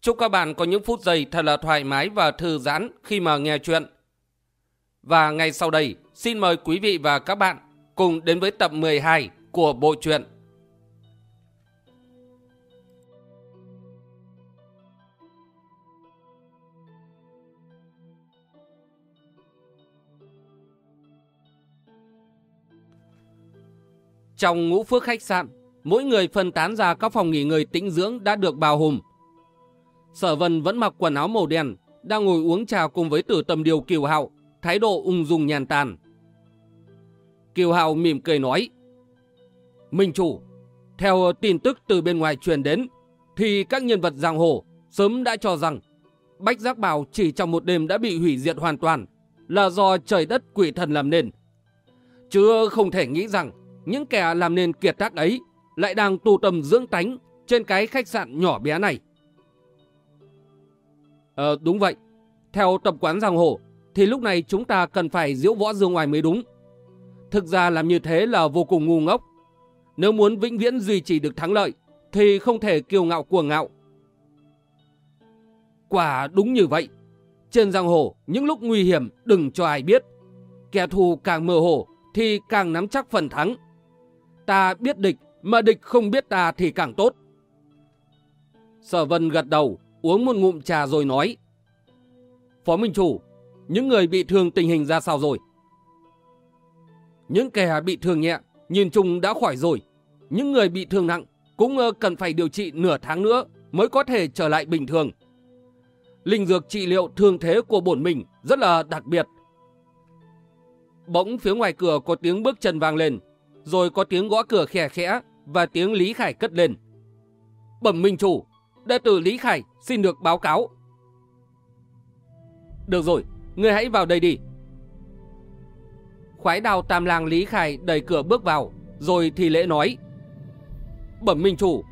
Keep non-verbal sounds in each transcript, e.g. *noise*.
Chúc các bạn có những phút giây thật là thoải mái và thư giãn khi mà nghe chuyện. Và ngay sau đây, xin mời quý vị và các bạn cùng đến với tập 12 của bộ truyện. Trong ngũ phước khách sạn, mỗi người phân tán ra các phòng nghỉ ngơi tĩnh dưỡng đã được bao hùm. Sở Vân vẫn mặc quần áo màu đen, đang ngồi uống trà cùng với tử tầm điều kiều hạo, thái độ ung dung nhàn tàn. Kiều hạo mỉm cười nói, Minh chủ, theo tin tức từ bên ngoài truyền đến, thì các nhân vật giang hồ sớm đã cho rằng Bách Giác Bảo chỉ trong một đêm đã bị hủy diệt hoàn toàn là do trời đất quỷ thần làm nên. Chứ không thể nghĩ rằng những kẻ làm nên kiệt tác ấy lại đang tu tâm dưỡng tánh trên cái khách sạn nhỏ bé này. Ờ đúng vậy. Theo tập quán giang hồ, thì lúc này chúng ta cần phải diễu võ dương ngoài mới đúng. Thực ra làm như thế là vô cùng ngu ngốc. Nếu muốn vĩnh viễn duy trì được thắng lợi, thì không thể kiêu ngạo cuồng ngạo. Quả đúng như vậy. Trên giang hồ, những lúc nguy hiểm, đừng cho ai biết. Kẻ thù càng mơ hồ, thì càng nắm chắc phần thắng. Ta biết địch, mà địch không biết ta thì càng tốt. Sở Vân gật đầu uống một ngụm trà rồi nói. Phó Minh Chủ, những người bị thương tình hình ra sao rồi? Những kẻ bị thương nhẹ, nhìn chung đã khỏi rồi. Những người bị thương nặng cũng ờ, cần phải điều trị nửa tháng nữa mới có thể trở lại bình thường. Linh dược trị liệu thương thế của bổn mình rất là đặc biệt. Bỗng phía ngoài cửa có tiếng bước chân vang lên, rồi có tiếng gõ cửa khẽ khẽ và tiếng Lý Khải cất lên. Bẩm Minh Chủ, đệ tử Lý Khải xin được báo cáo. Được rồi, ngươi hãy vào đây đi. Khoái đào tam lang Lý Khải đẩy cửa bước vào, rồi thì lễ nói. Bẩm Minh Chủ,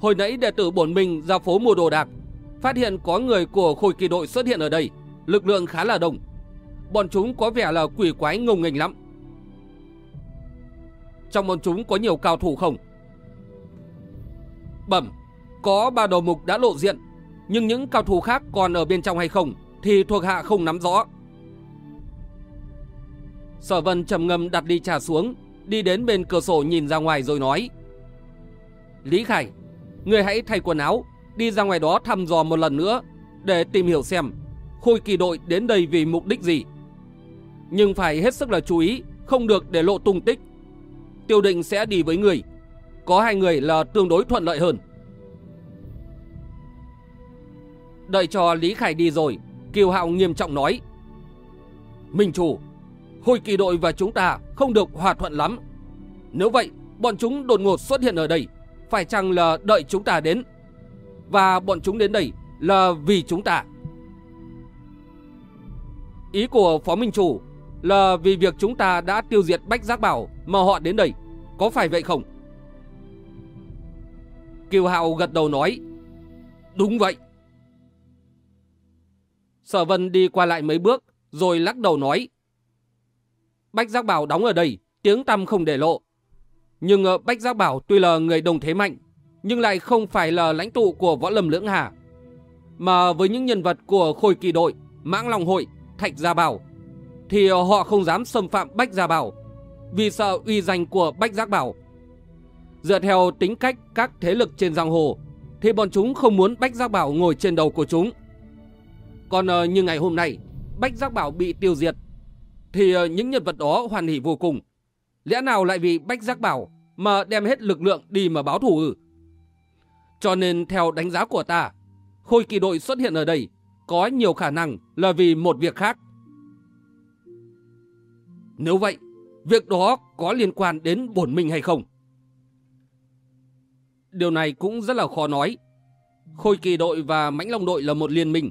hồi nãy đệ tử bổn mình ra phố mua đồ đạc, phát hiện có người của khối kỳ đội xuất hiện ở đây, lực lượng khá là đông. Bọn chúng có vẻ là quỷ quái ngông nghênh lắm. Trong bọn chúng có nhiều cao thủ không? Bẩm, có ba đầu mục đã lộ diện, nhưng những cao thủ khác còn ở bên trong hay không thì thuộc hạ không nắm rõ. Sở Vân trầm ngâm đặt ly trà xuống, đi đến bên cửa sổ nhìn ra ngoài rồi nói: "Lý Khải, người hãy thay quần áo, đi ra ngoài đó thăm dò một lần nữa để tìm hiểu xem Khôi Kỳ đội đến đây vì mục đích gì. Nhưng phải hết sức là chú ý, không được để lộ tung tích. Tiêu Định sẽ đi với người, có hai người là tương đối thuận lợi hơn." Đợi cho Lý Khải đi rồi, Kiều Hạo nghiêm trọng nói. Minh chủ, hồi kỳ đội và chúng ta không được hòa thuận lắm. Nếu vậy, bọn chúng đột ngột xuất hiện ở đây, phải chăng là đợi chúng ta đến? Và bọn chúng đến đây là vì chúng ta. Ý của Phó Minh Chủ là vì việc chúng ta đã tiêu diệt Bách Giác Bảo mà họ đến đây. Có phải vậy không? Kiều Hạo gật đầu nói. Đúng vậy. Sở Vân đi qua lại mấy bước, rồi lắc đầu nói. Bách Giác Bảo đóng ở đây, tiếng tăm không để lộ. Nhưng ờ, Bách Giác Bảo tuy là người đồng thế mạnh, nhưng lại không phải là lãnh tụ của võ lâm lưỡng hà. Mà với những nhân vật của khôi kỳ đội, mãng long hội, thạch gia bảo, thì họ không dám xâm phạm Bách Gia Bảo, vì sợ uy danh của Bách Giác Bảo. Dựa theo tính cách các thế lực trên giang hồ, thì bọn chúng không muốn Bách Giác Bảo ngồi trên đầu của chúng. Còn ờ, như ngày hôm nay, Bách Giác Bảo bị tiêu diệt, thì ờ, những nhân vật đó hoàn hỷ vô cùng. Lẽ nào lại vì Bách Giác Bảo mà đem hết lực lượng đi mà báo thù ư? Cho nên theo đánh giá của ta, Khôi kỳ đội xuất hiện ở đây có nhiều khả năng là vì một việc khác. Nếu vậy, việc đó có liên quan đến bổn mình hay không? Điều này cũng rất là khó nói. Khôi kỳ đội và mãnh long đội là một liên minh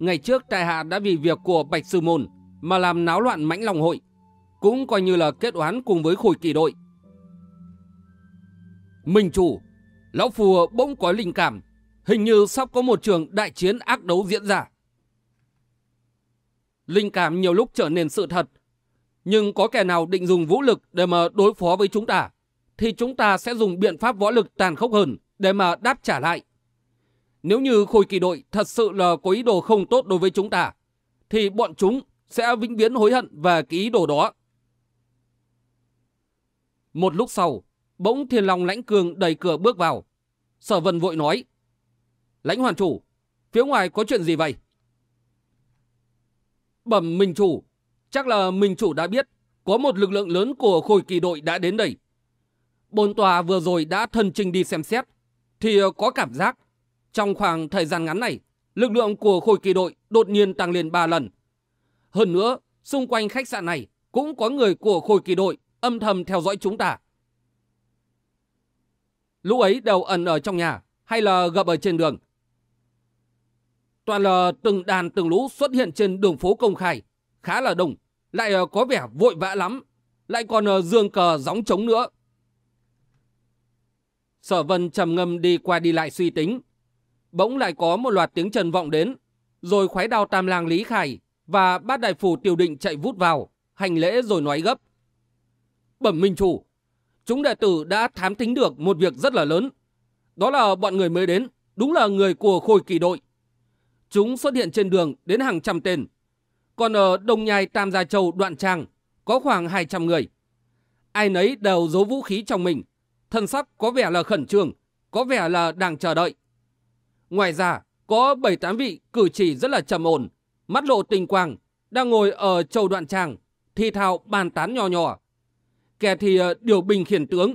ngày trước tại hạ đã vì việc của Bạch Sư Môn mà làm náo loạn mãnh lòng hội, cũng coi như là kết oán cùng với khối kỳ đội. Minh chủ, Lão Phù bỗng có linh cảm, hình như sắp có một trường đại chiến ác đấu diễn ra. Linh cảm nhiều lúc trở nên sự thật, nhưng có kẻ nào định dùng vũ lực để mà đối phó với chúng ta, thì chúng ta sẽ dùng biện pháp võ lực tàn khốc hơn để mà đáp trả lại. Nếu như khối kỳ đội thật sự là có ý đồ không tốt đối với chúng ta, thì bọn chúng sẽ vĩnh viễn hối hận về cái ý đồ đó. Một lúc sau, bỗng thiên long lãnh cường đẩy cửa bước vào. Sở vân vội nói, lãnh hoàn chủ, phía ngoài có chuyện gì vậy? Bẩm Minh Chủ, chắc là Minh Chủ đã biết có một lực lượng lớn của khối kỳ đội đã đến đây. Bồn tòa vừa rồi đã thân trình đi xem xét, thì có cảm giác trong khoảng thời gian ngắn này, lực lượng của khối kỳ đội đột nhiên tăng lên 3 lần. Hơn nữa, xung quanh khách sạn này cũng có người của khối kỳ đội âm thầm theo dõi chúng ta. Lũ ấy đều ẩn ở trong nhà hay là gặp ở trên đường? Toàn là từng đàn từng lũ xuất hiện trên đường phố công khai, khá là đông, lại ờ, có vẻ vội vã lắm, lại còn ờ, dương cờ gióng trống nữa. Sở vân trầm ngâm đi qua đi lại suy tính. Bỗng lại có một loạt tiếng chân vọng đến, rồi khoái đao tam lang Lý Khải và bát đại phủ tiểu định chạy vút vào, hành lễ rồi nói gấp. Bẩm Minh Chủ, chúng đệ tử đã thám tính được một việc rất là lớn. Đó là bọn người mới đến, đúng là người của khôi kỳ đội. Chúng xuất hiện trên đường đến hàng trăm tên. Còn ở Đông Nhai Tam Gia Châu Đoạn Trang có khoảng 200 người. Ai nấy đều giấu vũ khí trong mình. Thân sắc có vẻ là khẩn trương, có vẻ là đang chờ đợi. Ngoài ra, có 7-8 vị cử chỉ rất là trầm ổn, mắt lộ tình quang, đang ngồi ở châu Đoạn tràng thi thao bàn tán nhỏ nhỏ. Kẻ thì ờ, điều bình khiển tướng.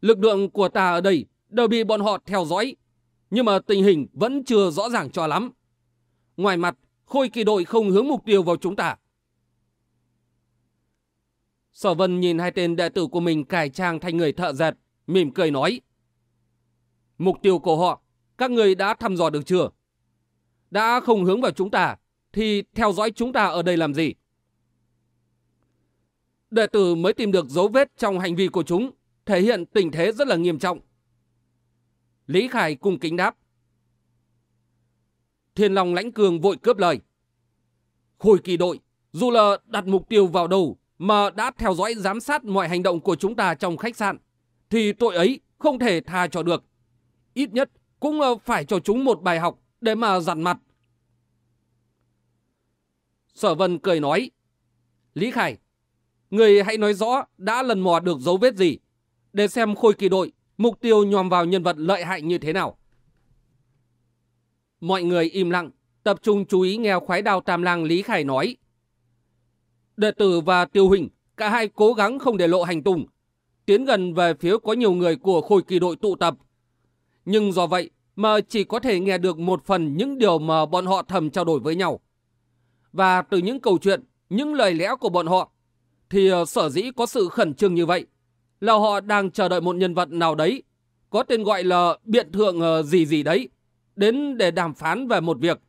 Lực lượng của ta ở đây đều bị bọn họ theo dõi, nhưng mà tình hình vẫn chưa rõ ràng cho lắm. Ngoài mặt, khôi kỳ đội không hướng mục tiêu vào chúng ta. Sở Vân nhìn hai tên đệ tử của mình cải trang thành người thợ dệt, mỉm cười nói. Mục tiêu của họ, các người đã thăm dò được chưa? Đã không hướng vào chúng ta, thì theo dõi chúng ta ở đây làm gì? Đệ tử mới tìm được dấu vết trong hành vi của chúng, thể hiện tình thế rất là nghiêm trọng. Lý Khải cung kính đáp. Thiên Long lãnh cường vội cướp lời. Khôi kỳ đội, dù là đặt mục tiêu vào đầu mà đã theo dõi giám sát mọi hành động của chúng ta trong khách sạn, thì tội ấy không thể tha cho được. Ít nhất cũng ờ, phải cho chúng một bài học để mà dặn mặt. Sở Vân cười nói, Lý Khải, người hãy nói rõ đã lần mò được dấu vết gì, để xem khôi kỳ đội mục tiêu nhòm vào nhân vật lợi hại như thế nào. Mọi người im lặng, tập trung chú ý nghe khoái đào tam lang Lý Khải nói. Đệ tử và tiêu hình, cả hai cố gắng không để lộ hành tung, tiến gần về phía có nhiều người của khôi kỳ đội tụ tập. Nhưng do vậy mà chỉ có thể nghe được một phần những điều mà bọn họ thầm trao đổi với nhau. Và từ những câu chuyện, những lời lẽ của bọn họ, thì ờ, sở dĩ có sự khẩn trương như vậy là họ đang chờ đợi một nhân vật nào đấy, có tên gọi là biện thượng ờ, gì gì đấy, đến để đàm phán về một việc.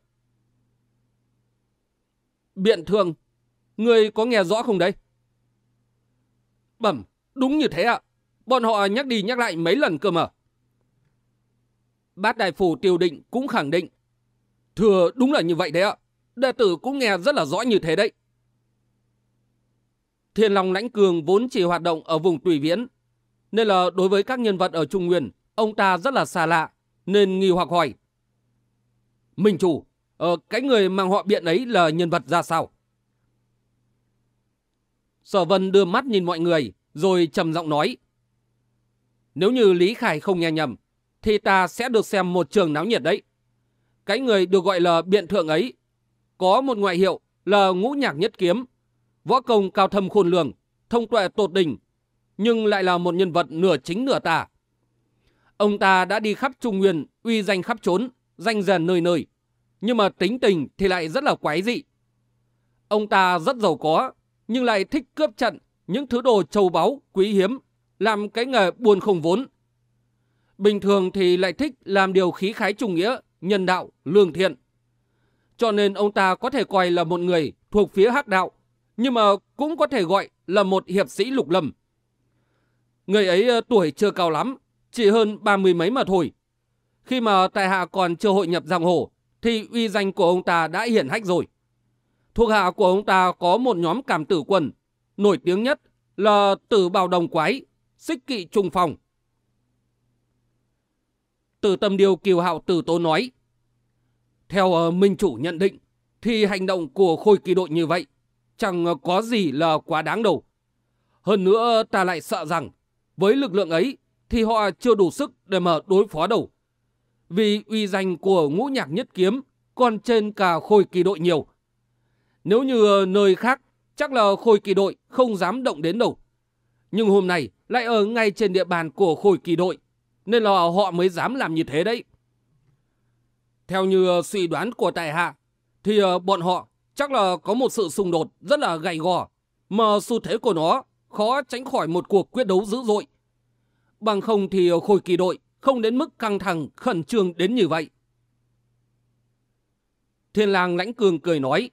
Biện thượng, người có nghe rõ không đấy? Bẩm, đúng như thế ạ. Bọn họ nhắc đi nhắc lại mấy lần cơ mà. Bát đại phủ tiêu định cũng khẳng định. Thưa đúng là như vậy đấy ạ. Đệ tử cũng nghe rất là rõ như thế đấy. Thiên Long Lãnh Cường vốn chỉ hoạt động ở vùng Tùy Viễn. Nên là đối với các nhân vật ở Trung Nguyên, ông ta rất là xa lạ, nên nghi hoặc hỏi. Minh chủ, ờ, cái người mang họ biện ấy là nhân vật ra sao? Sở Vân đưa mắt nhìn mọi người, rồi trầm giọng nói. Nếu như Lý Khải không nghe nhầm, thì ta sẽ được xem một trường náo nhiệt đấy. Cái người được gọi là biện thượng ấy, có một ngoại hiệu là ngũ nhạc nhất kiếm, võ công cao thâm khôn lường, thông tuệ tột đỉnh, nhưng lại là một nhân vật nửa chính nửa tà. Ông ta đã đi khắp Trung Nguyên, uy danh khắp trốn, danh dần nơi nơi, nhưng mà tính tình thì lại rất là quái dị. Ông ta rất giàu có, nhưng lại thích cướp trận những thứ đồ châu báu, quý hiếm, làm cái nghề buôn không vốn. Bình thường thì lại thích làm điều khí khái trung nghĩa, nhân đạo, lương thiện. Cho nên ông ta có thể coi là một người thuộc phía hắc đạo, nhưng mà cũng có thể gọi là một hiệp sĩ lục lâm. Người ấy ờ, tuổi chưa cao lắm, chỉ hơn ba mươi mấy mà thôi. Khi mà tại hạ còn chưa hội nhập giang hồ, thì uy danh của ông ta đã hiển hách rồi. Thuộc hạ của ông ta có một nhóm cảm tử quân, nổi tiếng nhất là tử bào đồng quái, xích kỵ trung phòng. Từ tâm điều kiều hạo tử tố nói, theo uh, minh chủ nhận định, thì hành động của khôi kỳ đội như vậy chẳng ờ, có gì là quá đáng đâu. Hơn nữa ta lại sợ rằng với lực lượng ấy thì họ chưa đủ sức để mà đối phó đâu. Vì uy danh của ngũ nhạc nhất kiếm còn trên cả khôi kỳ đội nhiều. Nếu như ờ, nơi khác chắc là khôi kỳ đội không dám động đến đâu. Nhưng hôm nay lại ở ngay trên địa bàn của khôi kỳ đội nên là họ mới dám làm như thế đấy. Theo như ờ, suy đoán của tại hạ thì ờ, bọn họ chắc là có một sự xung đột rất là gay gò mà xu thế của nó khó tránh khỏi một cuộc quyết đấu dữ dội. Bằng không thì ờ, khôi kỳ đội không đến mức căng thẳng khẩn trương đến như vậy. Thiên lang lãnh cường cười nói.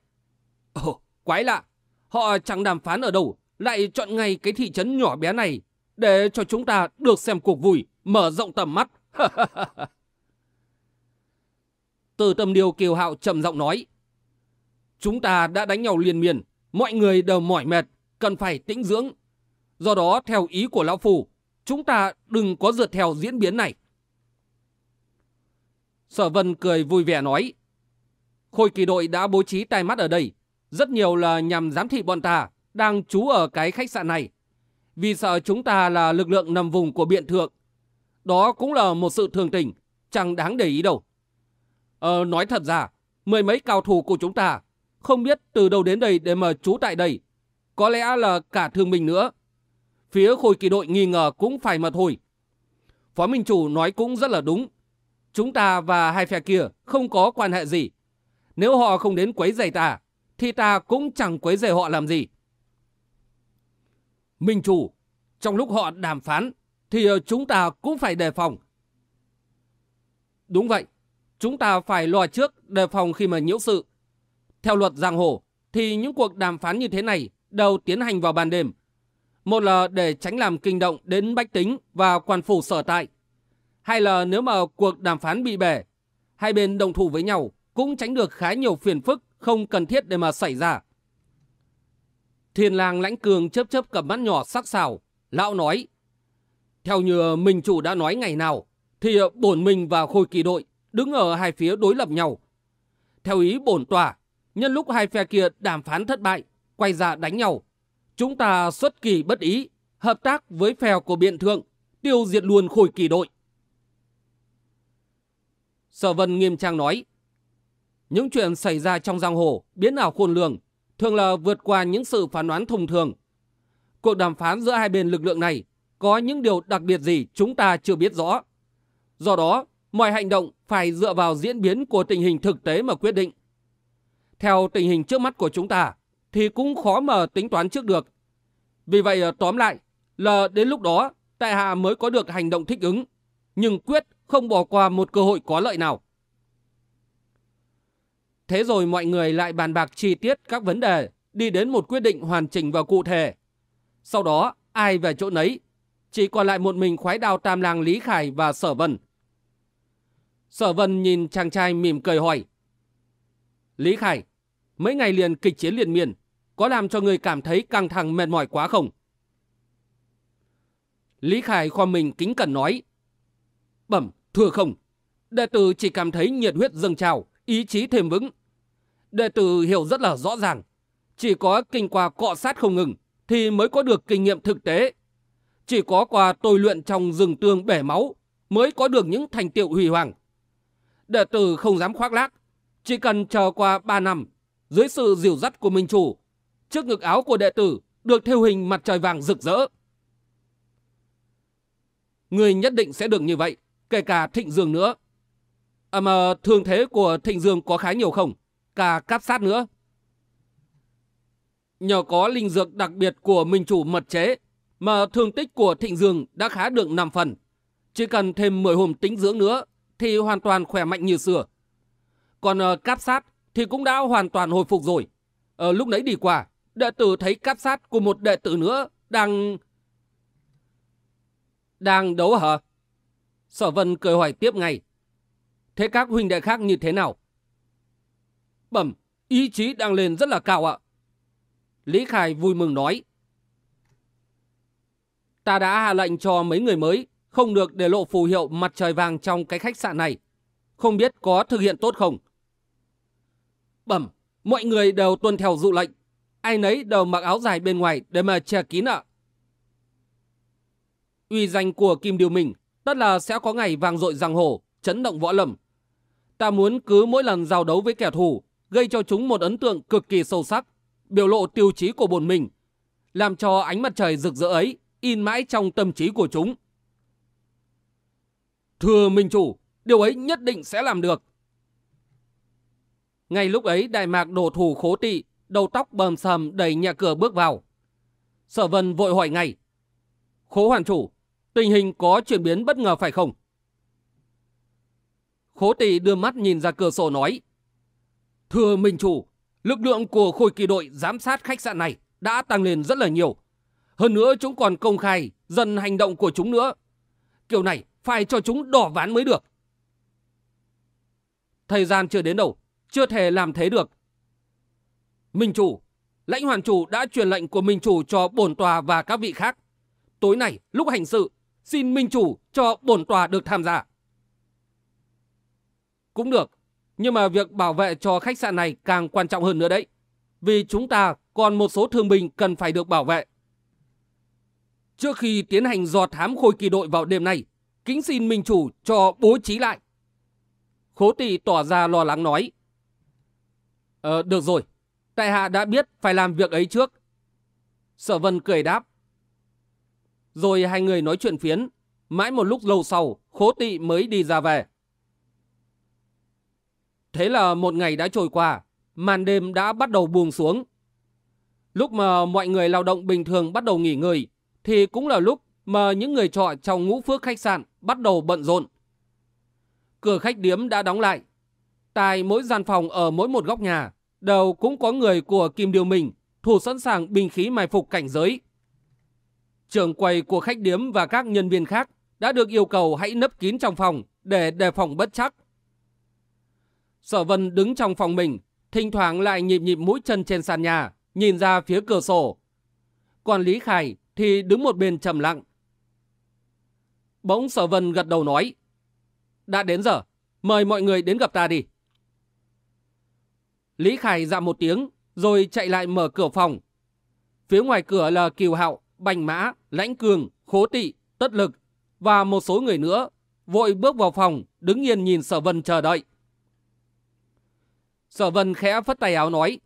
Ồ, quái lạ. Họ chẳng đàm phán ở đâu, lại chọn ngay cái thị trấn nhỏ bé này để cho chúng ta được xem cuộc vui, mở rộng tầm mắt. *laughs* Từ tâm điều kiều hạo trầm giọng nói. Chúng ta đã đánh nhau liên miên, mọi người đều mỏi mệt, cần phải tĩnh dưỡng. Do đó, theo ý của Lão Phù, chúng ta đừng có dượt theo diễn biến này. Sở Vân cười vui vẻ nói. Khôi kỳ đội đã bố trí tai mắt ở đây. Rất nhiều là nhằm giám thị bọn ta đang trú ở cái khách sạn này. Vì sợ chúng ta là lực lượng nằm vùng của biện thượng. Đó cũng là một sự thường tình, chẳng đáng để ý đâu. Ờ, nói thật ra, mười mấy cao thủ của chúng ta không biết từ đâu đến đây để mà trú tại đây. Có lẽ là cả thương mình nữa. Phía khôi kỳ đội nghi ngờ cũng phải mà thôi. Phó Minh Chủ nói cũng rất là đúng. Chúng ta và hai phe kia không có quan hệ gì. Nếu họ không đến quấy rầy ta, thì ta cũng chẳng quấy rầy họ làm gì. Minh Chủ, trong lúc họ đàm phán, thì ờ, chúng ta cũng phải đề phòng. Đúng vậy, chúng ta phải lo trước đề phòng khi mà nhiễu sự. Theo luật giang hồ, thì những cuộc đàm phán như thế này đều tiến hành vào ban đêm. Một là để tránh làm kinh động đến bách tính và quan phủ sở tại. Hay là nếu mà cuộc đàm phán bị bể, hai bên đồng thủ với nhau cũng tránh được khá nhiều phiền phức không cần thiết để mà xảy ra. Thiên lang lãnh cường chớp chớp cầm mắt nhỏ sắc sảo, lão nói. Theo như mình chủ đã nói ngày nào, thì bổn mình và khôi kỳ đội đứng ở hai phía đối lập nhau. Theo ý bổn tòa, nhân lúc hai phe kia đàm phán thất bại, quay ra đánh nhau, chúng ta xuất kỳ bất ý, hợp tác với phe của biện thượng, tiêu diệt luôn khôi kỳ đội. Sở Vân nghiêm trang nói, những chuyện xảy ra trong giang hồ biến ảo khôn lường, thường là vượt qua những sự phán đoán thông thường. Cuộc đàm phán giữa hai bên lực lượng này có những điều đặc biệt gì chúng ta chưa biết rõ. Do đó, mọi hành động phải dựa vào diễn biến của tình hình thực tế mà quyết định. Theo tình hình trước mắt của chúng ta, thì cũng khó mà tính toán trước được. Vì vậy ờ, tóm lại là đến lúc đó tại hạ mới có được hành động thích ứng, nhưng quyết không bỏ qua một cơ hội có lợi nào. Thế rồi mọi người lại bàn bạc chi tiết các vấn đề, đi đến một quyết định hoàn chỉnh và cụ thể. Sau đó, ai về chỗ nấy, chỉ còn lại một mình khoái đào tam lang Lý Khải và Sở Vân. Sở Vân nhìn chàng trai mỉm cười hỏi. Lý Khải, mấy ngày liền kịch chiến liền miền, có làm cho người cảm thấy căng thẳng mệt mỏi quá không? Lý Khải khoa mình kính cẩn nói. Bẩm, thưa không, đệ tử chỉ cảm thấy nhiệt huyết dâng trào, ý chí thêm vững. Đệ tử hiểu rất là rõ ràng, chỉ có kinh qua cọ sát không ngừng thì mới có được kinh nghiệm thực tế. Chỉ có qua tôi luyện trong rừng tương bể máu mới có được những thành tiệu hủy hoàng. Đệ tử không dám khoác lác, chỉ cần chờ qua 3 năm, dưới sự dìu dắt của Minh Chủ, trước ngực áo của đệ tử được theo hình mặt trời vàng rực rỡ. Người nhất định sẽ được như vậy, kể cả Thịnh Dương nữa. À mà thương thế của Thịnh Dương có khá nhiều không? Cả cáp sát nữa. Nhờ có linh dược đặc biệt của Minh Chủ mật chế, mà thương tích của Thịnh Dương đã khá được 5 phần. Chỉ cần thêm 10 hôm tính dưỡng nữa thì hoàn toàn khỏe mạnh như xưa. Còn uh, cáp sát thì cũng đã hoàn toàn hồi phục rồi. Ở lúc nãy đi qua, đệ tử thấy cáp sát của một đệ tử nữa đang... Đang đấu hả? Sở Vân cười hỏi tiếp ngay. Thế các huynh đệ khác như thế nào? Bẩm, ý chí đang lên rất là cao ạ. Lý khai vui mừng nói. Ta đã hạ lệnh cho mấy người mới không được để lộ phù hiệu mặt trời vàng trong cái khách sạn này. Không biết có thực hiện tốt không? Bẩm, mọi người đều tuân theo dụ lệnh. Ai nấy đều mặc áo dài bên ngoài để mà che kín ạ. Uy danh của Kim Điều Minh tất là sẽ có ngày vang dội giang hồ, chấn động võ lâm. Ta muốn cứ mỗi lần giao đấu với kẻ thù, gây cho chúng một ấn tượng cực kỳ sâu sắc, biểu lộ tiêu chí của bổn mình, làm cho ánh mặt trời rực rỡ ấy in mãi trong tâm trí của chúng. Thưa Minh Chủ, điều ấy nhất định sẽ làm được. Ngay lúc ấy đại mạc đổ thủ khố tị, đầu tóc bầm sầm đẩy nhà cửa bước vào. Sở vân vội hỏi ngay. Khố hoàn chủ, tình hình có chuyển biến bất ngờ phải không? Khố tỷ đưa mắt nhìn ra cửa sổ nói. Thưa Minh Chủ, lực lượng của khối kỳ đội giám sát khách sạn này đã tăng lên rất là nhiều. Hơn nữa chúng còn công khai dần hành động của chúng nữa. Kiểu này phải cho chúng đỏ ván mới được. Thời gian chưa đến đâu, chưa thể làm thế được. Minh chủ, lãnh hoàn chủ đã truyền lệnh của Minh chủ cho bổn tòa và các vị khác. Tối nay, lúc hành sự, xin Minh chủ cho bổn tòa được tham gia. Cũng được, nhưng mà việc bảo vệ cho khách sạn này càng quan trọng hơn nữa đấy. Vì chúng ta còn một số thương binh cần phải được bảo vệ. Trước khi tiến hành dò thám khôi kỳ đội vào đêm nay, kính xin Minh Chủ cho bố trí lại. Khố tỷ tỏ ra lo lắng nói. Ờ, được rồi. Tại hạ đã biết phải làm việc ấy trước. Sở vân cười đáp. Rồi hai người nói chuyện phiến. Mãi một lúc lâu sau, khố tị mới đi ra về. Thế là một ngày đã trôi qua, màn đêm đã bắt đầu buông xuống. Lúc mà mọi người lao động bình thường bắt đầu nghỉ ngơi, thì cũng là lúc mà những người trọ trong ngũ phước khách sạn bắt đầu bận rộn. Cửa khách điếm đã đóng lại. Tại mỗi gian phòng ở mỗi một góc nhà, đều cũng có người của Kim Điều Mình thủ sẵn sàng binh khí mai phục cảnh giới. Trưởng quầy của khách điếm và các nhân viên khác đã được yêu cầu hãy nấp kín trong phòng để đề phòng bất chắc. Sở Vân đứng trong phòng mình, thỉnh thoảng lại nhịp nhịp mũi chân trên sàn nhà, nhìn ra phía cửa sổ. Còn Lý Khải thì đứng một bên trầm lặng. Bỗng Sở Vân gật đầu nói, đã đến giờ, mời mọi người đến gặp ta đi. Lý Khải dạ một tiếng, rồi chạy lại mở cửa phòng. Phía ngoài cửa là Kiều Hạo, Bành Mã, Lãnh Cường, Khố Tị, Tất Lực và một số người nữa, vội bước vào phòng, đứng yên nhìn Sở Vân chờ đợi. Sở Vân khẽ phất tay áo nói,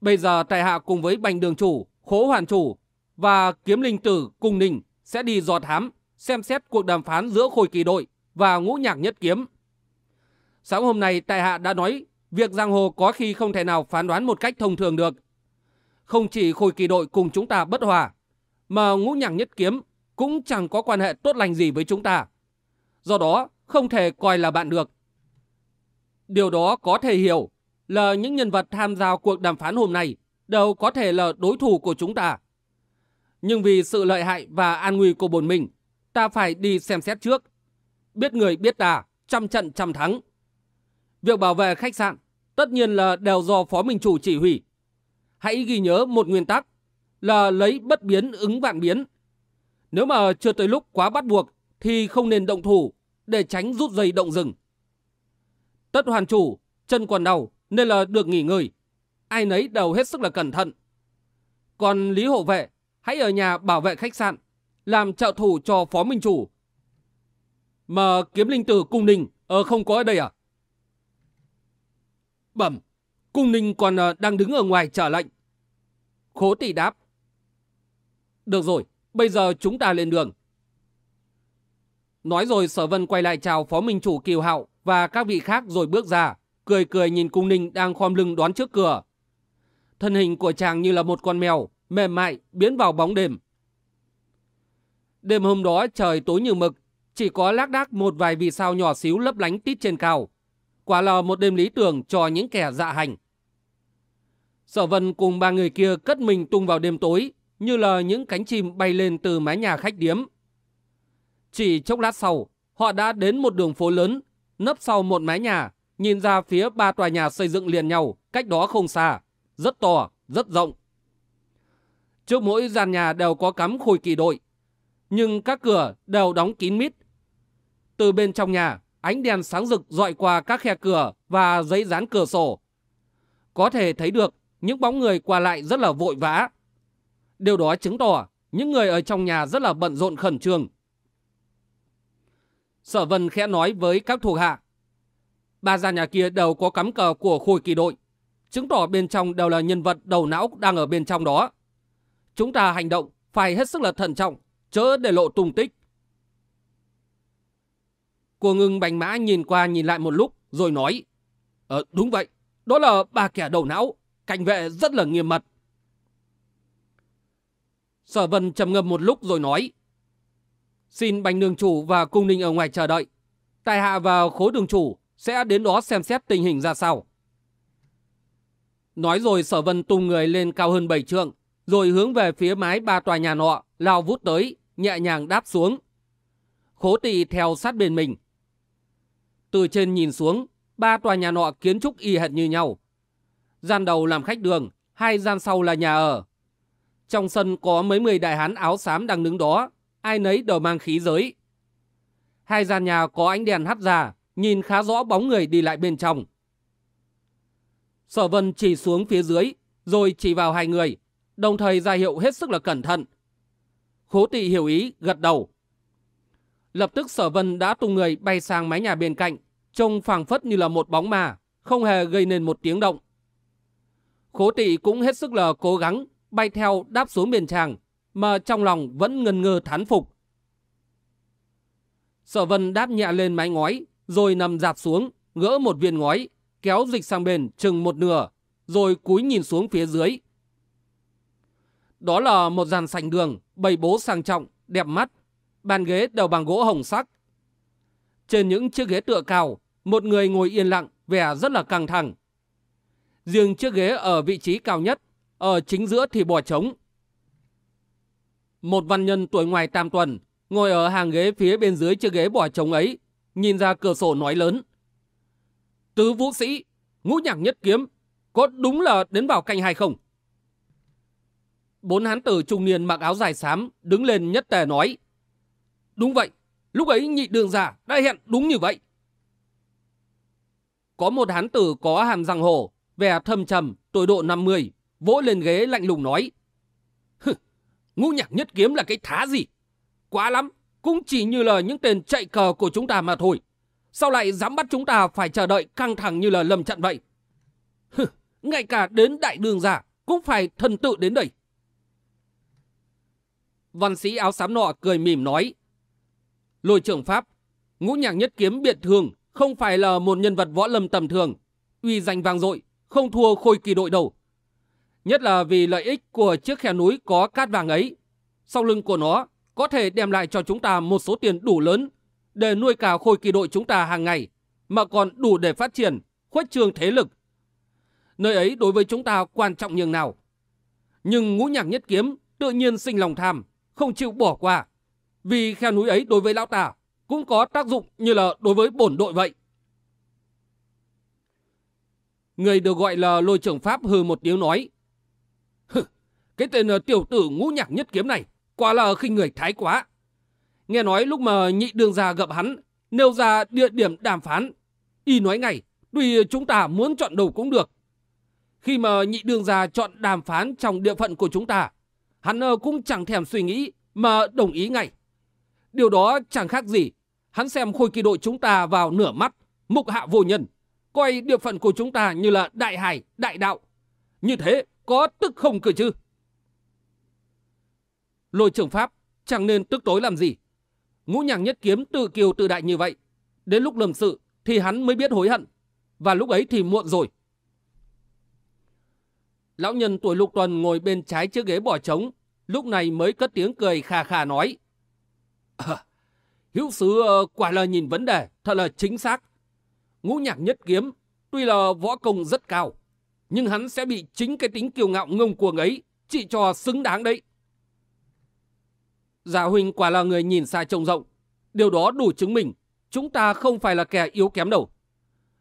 Bây giờ tài hạ cùng với Bành Đường Chủ, Khố Hoàn Chủ và Kiếm Linh Tử cùng Ninh sẽ đi dò thám, xem xét cuộc đàm phán giữa khôi kỳ đội và ngũ nhạc nhất kiếm. Sáng hôm nay tài hạ đã nói việc giang hồ có khi không thể nào phán đoán một cách thông thường được. Không chỉ khôi kỳ đội cùng chúng ta bất hòa, mà ngũ nhạc nhất kiếm cũng chẳng có quan hệ tốt lành gì với chúng ta. Do đó, không thể coi là bạn được. Điều đó có thể hiểu là những nhân vật tham gia cuộc đàm phán hôm nay đều có thể là đối thủ của chúng ta. Nhưng vì sự lợi hại và an nguy của bồn mình, ta phải đi xem xét trước. Biết người biết ta, trăm trận trăm thắng. Việc bảo vệ khách sạn tất nhiên là đều do phó minh chủ chỉ huy. Hãy ghi nhớ một nguyên tắc là lấy bất biến ứng vạn biến. Nếu mà chưa tới lúc quá bắt buộc thì không nên động thủ để tránh rút dây động rừng. Tất hoàn chủ, chân còn đau nên là được nghỉ ngơi. Ai nấy đều hết sức là cẩn thận. Còn Lý Hộ Vệ hãy ở nhà bảo vệ khách sạn, làm trợ thủ cho phó minh chủ. Mà kiếm linh tử cung ninh ờ không có ở đây à? Bẩm, cung ninh còn ờ, đang đứng ở ngoài trả lệnh. Khố tỷ đáp. Được rồi, bây giờ chúng ta lên đường. Nói rồi sở vân quay lại chào phó minh chủ kiều hạo và các vị khác rồi bước ra, cười cười nhìn cung ninh đang khom lưng đón trước cửa. Thân hình của chàng như là một con mèo, mềm mại, biến vào bóng đêm. Đêm hôm đó trời tối như mực, chỉ có lác đác một vài vì sao nhỏ xíu lấp lánh tít trên cao. quả là một đêm lý tưởng cho những kẻ dạ hành. Sở vân cùng ba người kia cất mình tung vào đêm tối, như là những cánh chim bay lên từ mái nhà khách điếm. Chỉ chốc lát sau, họ đã đến một đường phố lớn, nấp sau một mái nhà, nhìn ra phía ba tòa nhà xây dựng liền nhau, cách đó không xa, rất to, rất rộng. Trước mỗi gian nhà đều có cắm khôi kỳ đội, nhưng các cửa đều đóng kín mít. Từ bên trong nhà, ánh đèn sáng rực dọi qua các khe cửa và giấy dán cửa sổ. Có thể thấy được những bóng người qua lại rất là vội vã. Điều đó chứng tỏ những người ở trong nhà rất là bận rộn khẩn trương. Sở Vân khẽ nói với các thuộc hạ. Ba gia nhà kia đều có cắm cờ của khôi kỳ đội, chứng tỏ bên trong đều là nhân vật đầu não đang ở bên trong đó. Chúng ta hành động phải hết sức là thận trọng, chớ để lộ tung tích. Cô ngưng bánh mã nhìn qua nhìn lại một lúc rồi nói. Ờ, đúng vậy, đó là ba kẻ đầu não, cảnh vệ rất là nghiêm mật. Sở vân trầm ngâm một lúc rồi nói. Xin bành đường chủ và cung ninh ở ngoài chờ đợi. Tài hạ và khối đường chủ sẽ đến đó xem xét tình hình ra sao. Nói rồi sở vân tung người lên cao hơn bảy trượng, rồi hướng về phía mái ba tòa nhà nọ, lao vút tới, nhẹ nhàng đáp xuống. Khố tỳ theo sát bên mình. Từ trên nhìn xuống, ba tòa nhà nọ kiến trúc y hệt như nhau. Gian đầu làm khách đường, hai gian sau là nhà ở. Trong sân có mấy mươi đại hán áo xám đang đứng đó, ai nấy đều mang khí giới. Hai gian nhà có ánh đèn hắt ra, nhìn khá rõ bóng người đi lại bên trong. Sở vân chỉ xuống phía dưới, rồi chỉ vào hai người, đồng thời ra hiệu hết sức là cẩn thận. Khố tị hiểu ý, gật đầu. Lập tức sở vân đã tung người bay sang mái nhà bên cạnh, trông phảng phất như là một bóng ma, không hề gây nên một tiếng động. Khố tị cũng hết sức là cố gắng bay theo đáp xuống bên tràng, mà trong lòng vẫn ngần ngơ thán phục. Sở vân đáp nhẹ lên mái ngói, rồi nằm dạp xuống, gỡ một viên ngói, kéo dịch sang bên chừng một nửa, rồi cúi nhìn xuống phía dưới. Đó là một dàn sành đường, bày bố sang trọng, đẹp mắt, bàn ghế đều bằng gỗ hồng sắc. Trên những chiếc ghế tựa cao, một người ngồi yên lặng, vẻ rất là căng thẳng. Riêng chiếc ghế ở vị trí cao nhất, ở chính giữa thì bò trống. Một văn nhân tuổi ngoài tam tuần, ngồi ở hàng ghế phía bên dưới chiếc ghế bỏ trống ấy, nhìn ra cửa sổ nói lớn. Tứ vũ sĩ, ngũ nhạc nhất kiếm, có đúng là đến vào canh hay không? Bốn hán tử trung niên mặc áo dài xám đứng lên nhất tề nói. Đúng vậy, lúc ấy nhị đường giả đã hẹn đúng như vậy. Có một hán tử có hàm răng hổ, vẻ thâm trầm, tuổi độ 50, vỗ lên ghế lạnh lùng nói. Ngũ nhạc nhất kiếm là cái thá gì? Quá lắm, cũng chỉ như là những tên chạy cờ của chúng ta mà thôi. Sao lại dám bắt chúng ta phải chờ đợi căng thẳng như là lầm trận vậy? ngay cả đến đại đường giả cũng phải thần tự đến đây. Văn sĩ áo xám nọ cười mỉm nói. Lôi trưởng Pháp, ngũ nhạc nhất kiếm biệt thường không phải là một nhân vật võ lâm tầm thường. Uy danh vang dội, không thua khôi kỳ đội đầu. Nhất là vì lợi ích của chiếc khe núi có cát vàng ấy. Sau lưng của nó có thể đem lại cho chúng ta một số tiền đủ lớn để nuôi cả khôi kỳ đội chúng ta hàng ngày, mà còn đủ để phát triển, khuếch trương thế lực. Nơi ấy đối với chúng ta quan trọng nhường nào. Nhưng ngũ nhạc nhất kiếm tự nhiên sinh lòng tham, không chịu bỏ qua. Vì khe núi ấy đối với lão ta cũng có tác dụng như là đối với bổn đội vậy. Người được gọi là lôi trưởng Pháp hừ một tiếng nói. Cái tên ờ, tiểu tử ngũ nhạc nhất kiếm này, quả là khinh người thái quá. Nghe nói lúc mà nhị đường gia gặp hắn, nêu ra địa điểm đàm phán. Y nói ngay, tuy chúng ta muốn chọn đầu cũng được. Khi mà nhị đường gia chọn đàm phán trong địa phận của chúng ta, hắn ờ, cũng chẳng thèm suy nghĩ mà đồng ý ngay. Điều đó chẳng khác gì, hắn xem khôi kỳ đội chúng ta vào nửa mắt, mục hạ vô nhân, coi địa phận của chúng ta như là đại hải, đại đạo. Như thế có tức không cơ chứ? Lôi trưởng Pháp chẳng nên tức tối làm gì. Ngũ nhạc nhất kiếm tự kiều tự đại như vậy. Đến lúc lầm sự thì hắn mới biết hối hận. Và lúc ấy thì muộn rồi. Lão nhân tuổi lục tuần ngồi bên trái chiếc ghế bỏ trống. Lúc này mới cất tiếng cười khà khà nói. À, Hữu sứ ờ, quả là nhìn vấn đề thật là chính xác. ngũ nhạc nhất kiếm, tuy là võ công rất cao, nhưng hắn sẽ bị chính cái tính kiêu ngạo ngông cuồng ấy trị cho xứng đáng đấy. Giả dạ huynh quả là người nhìn xa trông rộng. Điều đó đủ chứng minh chúng ta không phải là kẻ yếu kém đâu.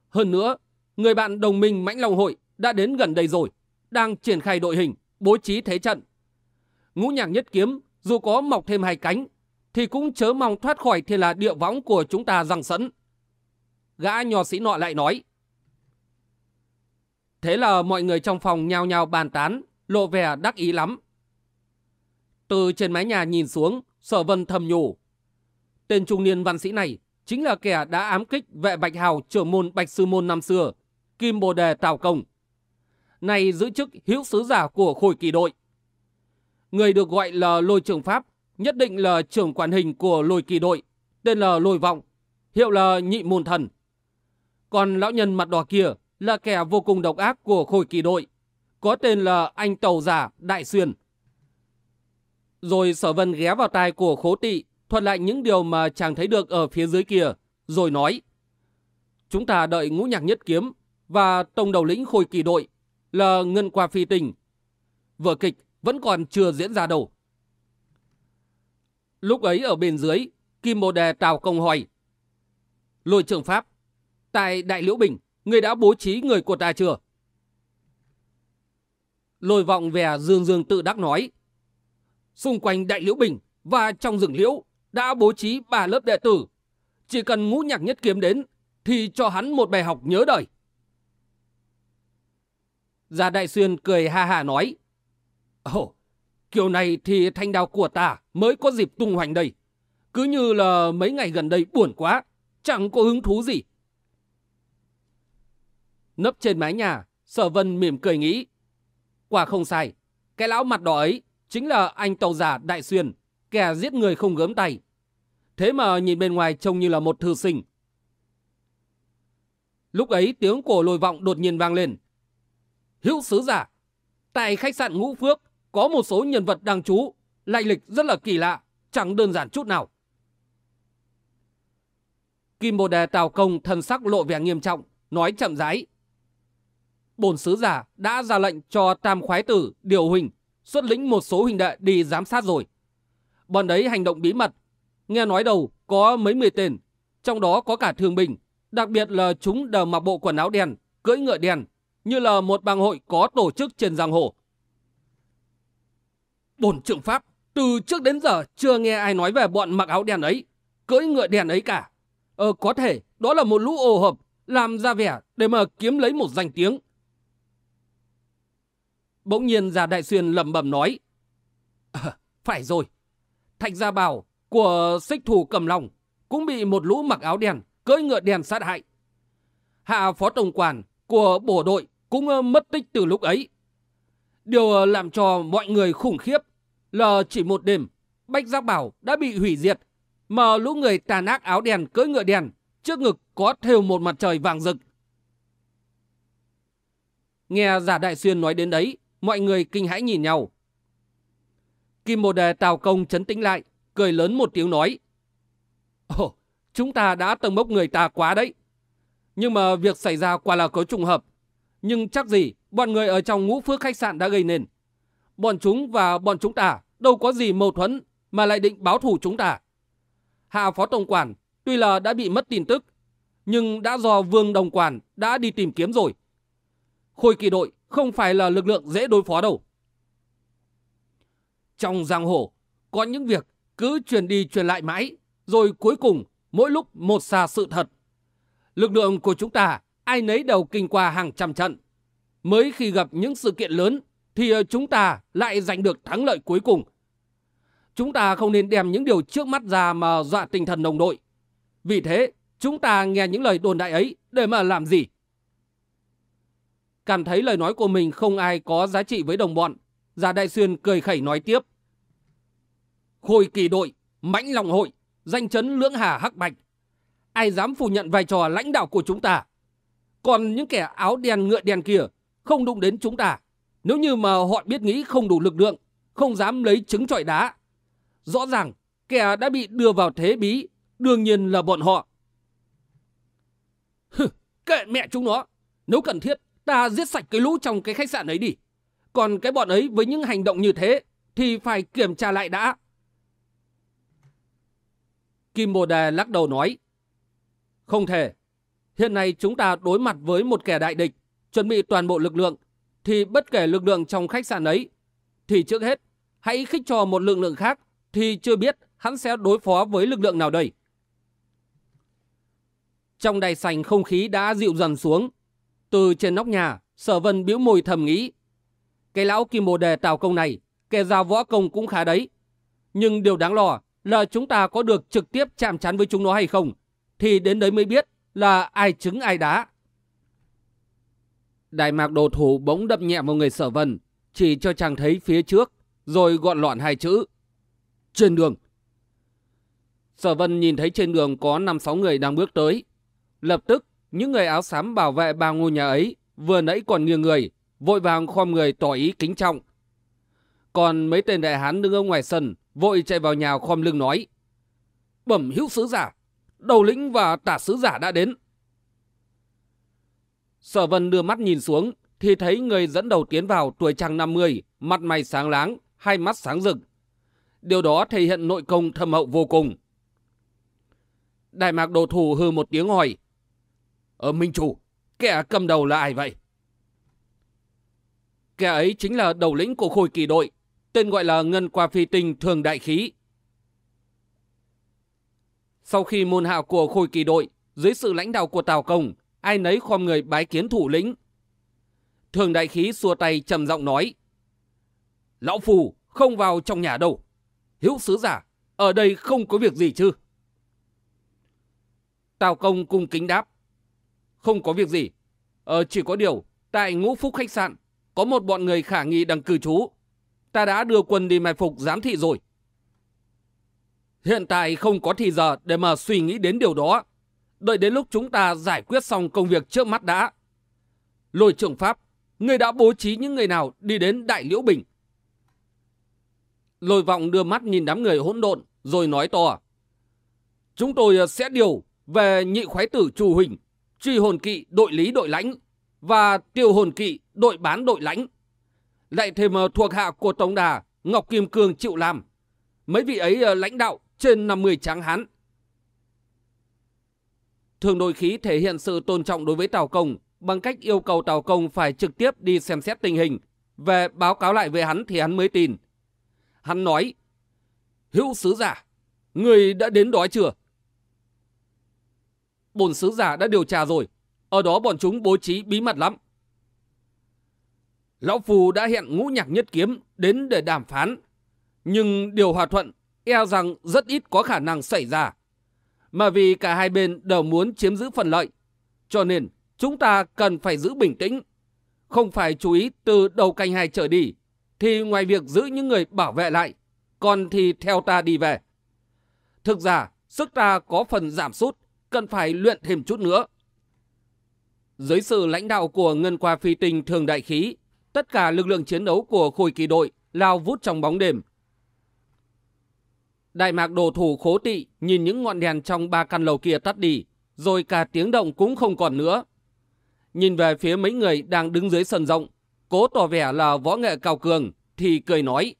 Hơn nữa, người bạn đồng minh Mãnh Long Hội đã đến gần đây rồi, đang triển khai đội hình, bố trí thế trận. Ngũ nhạc nhất kiếm, dù có mọc thêm hai cánh, thì cũng chớ mong thoát khỏi thiên là địa võng của chúng ta răng sẵn. Gã nhò sĩ nọ lại nói. Thế là mọi người trong phòng nhao nhao bàn tán, lộ vẻ đắc ý lắm. Từ trên mái nhà nhìn xuống, sở vân thầm nhủ. Tên trung niên văn sĩ này chính là kẻ đã ám kích vệ bạch hào trưởng môn bạch sư môn năm xưa, kim bồ đề tào công. Này giữ chức hữu sứ giả của khối kỳ đội. Người được gọi là lôi trưởng pháp, nhất định là trưởng quản hình của lôi kỳ đội, tên là lôi vọng, hiệu là nhị môn thần. Còn lão nhân mặt đỏ kia là kẻ vô cùng độc ác của khối kỳ đội, có tên là anh tàu giả Đại Xuyên. Rồi sở vân ghé vào tai của khố tị, thuật lại những điều mà chàng thấy được ở phía dưới kia, rồi nói. Chúng ta đợi ngũ nhạc nhất kiếm và tổng đầu lĩnh khôi kỳ đội là ngân qua phi tình. Vở kịch vẫn còn chưa diễn ra đâu. Lúc ấy ở bên dưới, Kim Bồ Đề Tào Công hỏi. Lôi trưởng Pháp, tại Đại Liễu Bình, người đã bố trí người của ta chưa? Lôi vọng vẻ dương dương tự đắc nói. Xung quanh Đại Liễu Bình và trong rừng liễu đã bố trí ba lớp đệ tử. Chỉ cần ngũ nhạc nhất kiếm đến thì cho hắn một bài học nhớ đời. Gia Đại Xuyên cười ha ha nói. Ồ, kiểu này thì thanh đao của ta mới có dịp tung hoành đây. Cứ như là mấy ngày gần đây buồn quá, chẳng có hứng thú gì. Nấp trên mái nhà, sở vân mỉm cười nghĩ. Quả không sai, cái lão mặt đỏ ấy chính là anh tàu giả Đại Xuyên, kẻ giết người không gớm tay. Thế mà nhìn bên ngoài trông như là một thư sinh. Lúc ấy tiếng cổ lồi vọng đột nhiên vang lên. Hữu sứ giả, tại khách sạn Ngũ Phước có một số nhân vật đang trú, lại lịch rất là kỳ lạ, chẳng đơn giản chút nào. Kim Bồ Đề Tào Công thân sắc lộ vẻ nghiêm trọng, nói chậm rãi. Bồn sứ giả đã ra lệnh cho Tam Khoái Tử điều huỳnh xuất lĩnh một số huynh đệ đi giám sát rồi. Bọn đấy hành động bí mật. Nghe nói đầu có mấy mươi tên, trong đó có cả thương binh. Đặc biệt là chúng đều mặc bộ quần áo đen, cưỡi ngựa đen, như là một bang hội có tổ chức trên giang hồ. Bồn trưởng Pháp, từ trước đến giờ chưa nghe ai nói về bọn mặc áo đen ấy, cưỡi ngựa đen ấy cả. Ờ, có thể đó là một lũ ồ hợp, làm ra vẻ để mà kiếm lấy một danh tiếng. Bỗng nhiên già đại xuyên lẩm bẩm nói. À, phải rồi, Thạch Gia Bảo của xích thủ cầm lòng cũng bị một lũ mặc áo đen, cưỡi ngựa đen sát hại. Hạ phó tổng quản của bộ đội cũng ờ, mất tích từ lúc ấy. Điều ờ, làm cho mọi người khủng khiếp là chỉ một đêm, Bách Giác Bảo đã bị hủy diệt, mà lũ người tàn ác áo đen cưỡi ngựa đen, trước ngực có thêu một mặt trời vàng rực. Nghe giả đại xuyên nói đến đấy, mọi người kinh hãi nhìn nhau. Kim Bồ Đề Tào Công chấn tĩnh lại, cười lớn một tiếng nói. Ồ, chúng ta đã tầng bốc người ta quá đấy. Nhưng mà việc xảy ra quả là có trùng hợp. Nhưng chắc gì bọn người ở trong ngũ phước khách sạn đã gây nên. Bọn chúng và bọn chúng ta đâu có gì mâu thuẫn mà lại định báo thù chúng ta. Hạ Phó Tổng Quản tuy là đã bị mất tin tức, nhưng đã do Vương Đồng Quản đã đi tìm kiếm rồi. Khôi kỳ đội không phải là lực lượng dễ đối phó đâu. Trong giang hồ, có những việc cứ truyền đi truyền lại mãi, rồi cuối cùng mỗi lúc một xa sự thật. Lực lượng của chúng ta ai nấy đều kinh qua hàng trăm trận. Mới khi gặp những sự kiện lớn thì chúng ta lại giành được thắng lợi cuối cùng. Chúng ta không nên đem những điều trước mắt ra mà dọa tinh thần đồng đội. Vì thế, chúng ta nghe những lời đồn đại ấy để mà làm gì? Cảm thấy lời nói của mình không ai có giá trị với đồng bọn. Già Đại Xuyên cười khẩy nói tiếp. Khôi kỳ đội, mãnh lòng hội, danh chấn lưỡng hà hắc bạch. Ai dám phủ nhận vai trò lãnh đạo của chúng ta? Còn những kẻ áo đen ngựa đen kia không đụng đến chúng ta. Nếu như mà họ biết nghĩ không đủ lực lượng, không dám lấy trứng trọi đá. Rõ ràng, kẻ đã bị đưa vào thế bí, đương nhiên là bọn họ. Hừ, Kệ mẹ chúng nó. Nếu cần thiết, ta giết sạch cái lũ trong cái khách sạn ấy đi. Còn cái bọn ấy với những hành động như thế thì phải kiểm tra lại đã. Kim Bồ Đề lắc đầu nói. Không thể. Hiện nay chúng ta đối mặt với một kẻ đại địch, chuẩn bị toàn bộ lực lượng, thì bất kể lực lượng trong khách sạn ấy, thì trước hết, hãy khích cho một lực lượng khác, thì chưa biết hắn sẽ đối phó với lực lượng nào đây. Trong đài sành không khí đã dịu dần xuống. Từ trên nóc nhà, sở vân biểu môi thầm nghĩ. Cái lão kim bồ đề tào công này, kẻ giao võ công cũng khá đấy. Nhưng điều đáng lo là chúng ta có được trực tiếp chạm chắn với chúng nó hay không, thì đến đấy mới biết là ai trứng ai đá. Đại mạc đồ thủ bỗng đập nhẹ vào người sở vân, chỉ cho chàng thấy phía trước, rồi gọn loạn hai chữ. Trên đường. Sở vân nhìn thấy trên đường có 5-6 người đang bước tới. Lập tức, những người áo xám bảo vệ ba ngôi nhà ấy, vừa nãy còn nghiêng người, vội vàng khom người tỏ ý kính trọng. Còn mấy tên đại hán đứng ở ngoài sân, vội chạy vào nhà khom lưng nói. Bẩm hữu sứ giả, đầu lĩnh và tả sứ giả đã đến. Sở vân đưa mắt nhìn xuống, thì thấy người dẫn đầu tiến vào tuổi trăng 50, mặt mày sáng láng, hai mắt sáng rực. Điều đó thể hiện nội công thâm hậu vô cùng. Đại mạc đồ thủ hư một tiếng hỏi. Ở Minh Chủ, kẻ cầm đầu là ai vậy? Kẻ ấy chính là đầu lĩnh của khối kỳ đội, tên gọi là Ngân Qua Phi Tinh Thường Đại Khí. Sau khi môn hạ của khối kỳ đội, dưới sự lãnh đạo của Tào Công, ai nấy khom người bái kiến thủ lĩnh. Thường Đại Khí xua tay trầm giọng nói. Lão Phù không vào trong nhà đâu. Hữu sứ giả, ở đây không có việc gì chứ? Tào Công cung kính đáp. Không có việc gì. Ờ, chỉ có điều, tại ngũ phúc khách sạn, có một bọn người khả nghi đang cư trú. Ta đã đưa quân đi mai phục giám thị rồi. Hiện tại không có thì giờ để mà suy nghĩ đến điều đó. Đợi đến lúc chúng ta giải quyết xong công việc trước mắt đã. Lôi trưởng Pháp, người đã bố trí những người nào đi đến Đại Liễu Bình. Lôi vọng đưa mắt nhìn đám người hỗn độn, rồi nói to. Chúng tôi sẽ điều về nhị khoái tử Chu Huỳnh, truy hồn kỵ đội lý đội lãnh và tiêu hồn kỵ đội bán đội lãnh. Lại thêm ờ, thuộc hạ của Tổng đà Ngọc Kim Cương chịu làm. Mấy vị ấy ờ, lãnh đạo trên 50 tráng hán. Thường đội khí thể hiện sự tôn trọng đối với Tào Công bằng cách yêu cầu Tào Công phải trực tiếp đi xem xét tình hình. Về báo cáo lại với hắn thì hắn mới tin. Hắn nói, hữu sứ giả, người đã đến đó chưa? Bồn sứ giả đã điều tra rồi. Ở đó bọn chúng bố trí bí mật lắm. Lão Phù đã hẹn ngũ nhạc nhất kiếm đến để đàm phán. Nhưng điều hòa thuận e rằng rất ít có khả năng xảy ra. Mà vì cả hai bên đều muốn chiếm giữ phần lợi. Cho nên chúng ta cần phải giữ bình tĩnh. Không phải chú ý từ đầu canh hai trở đi. Thì ngoài việc giữ những người bảo vệ lại, còn thì theo ta đi về. Thực ra, sức ta có phần giảm sút cần phải luyện thêm chút nữa. Dưới sự lãnh đạo của Ngân Qua Phi Tinh Thường Đại Khí, tất cả lực lượng chiến đấu của khối kỳ đội lao vút trong bóng đêm. Đại mạc đồ thủ khố tị nhìn những ngọn đèn trong ba căn lầu kia tắt đi, rồi cả tiếng động cũng không còn nữa. Nhìn về phía mấy người đang đứng dưới sân rộng, cố tỏ vẻ là võ nghệ cao cường, thì cười nói.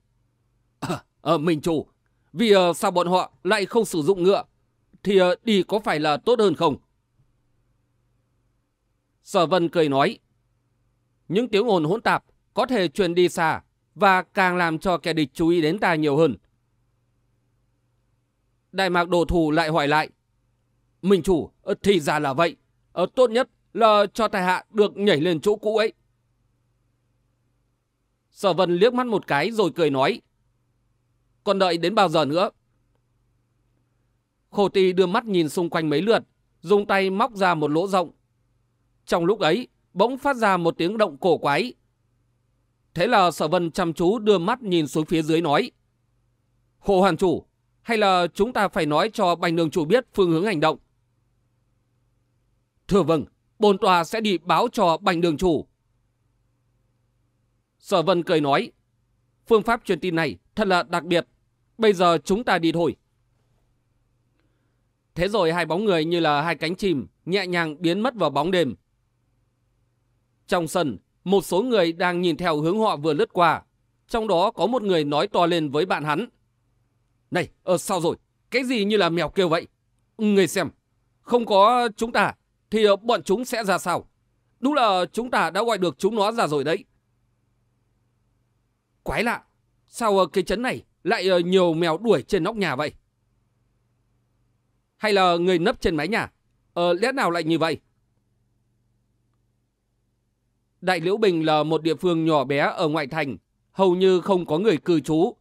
Ờ, ờ, à, à, mình chủ, vì ờ, sao bọn họ lại không sử dụng ngựa, thì ờ, đi có phải là tốt hơn không? Sở Vân cười nói. Những tiếng ồn hỗn tạp có thể truyền đi xa và càng làm cho kẻ địch chú ý đến ta nhiều hơn. Đại mạc đồ thủ lại hỏi lại. Minh chủ, ờ, thì ra là vậy. Ờ, tốt nhất là cho tài hạ được nhảy lên chỗ cũ ấy. Sở Vân liếc mắt một cái rồi cười nói. Còn đợi đến bao giờ nữa? Khổ tì đưa mắt nhìn xung quanh mấy lượt, dùng tay móc ra một lỗ rộng. Trong lúc ấy, bỗng phát ra một tiếng động cổ quái. Thế là sở vân chăm chú đưa mắt nhìn xuống phía dưới nói. Khổ hoàn chủ, hay là chúng ta phải nói cho bành đường chủ biết phương hướng hành động? Thưa vâng, bồn tòa sẽ đi báo cho bành đường chủ. Sở vân cười nói. Phương pháp truyền tin này thật là đặc biệt. Bây giờ chúng ta đi thôi. Thế rồi hai bóng người như là hai cánh chim nhẹ nhàng biến mất vào bóng đêm. Trong sân, một số người đang nhìn theo hướng họ vừa lướt qua. Trong đó có một người nói to lên với bạn hắn. Này, ờ sao rồi? Cái gì như là mèo kêu vậy? Ừ, người xem, không có chúng ta thì ờ, bọn chúng sẽ ra sao? Đúng là chúng ta đã gọi được chúng nó ra rồi đấy. Quái lạ, sao ờ, cái chấn này lại ờ, nhiều mèo đuổi trên nóc nhà vậy? Hay là người nấp trên mái nhà? Ờ, lẽ nào lại như vậy? Đại Liễu Bình là một địa phương nhỏ bé ở ngoại thành, hầu như không có người cư trú.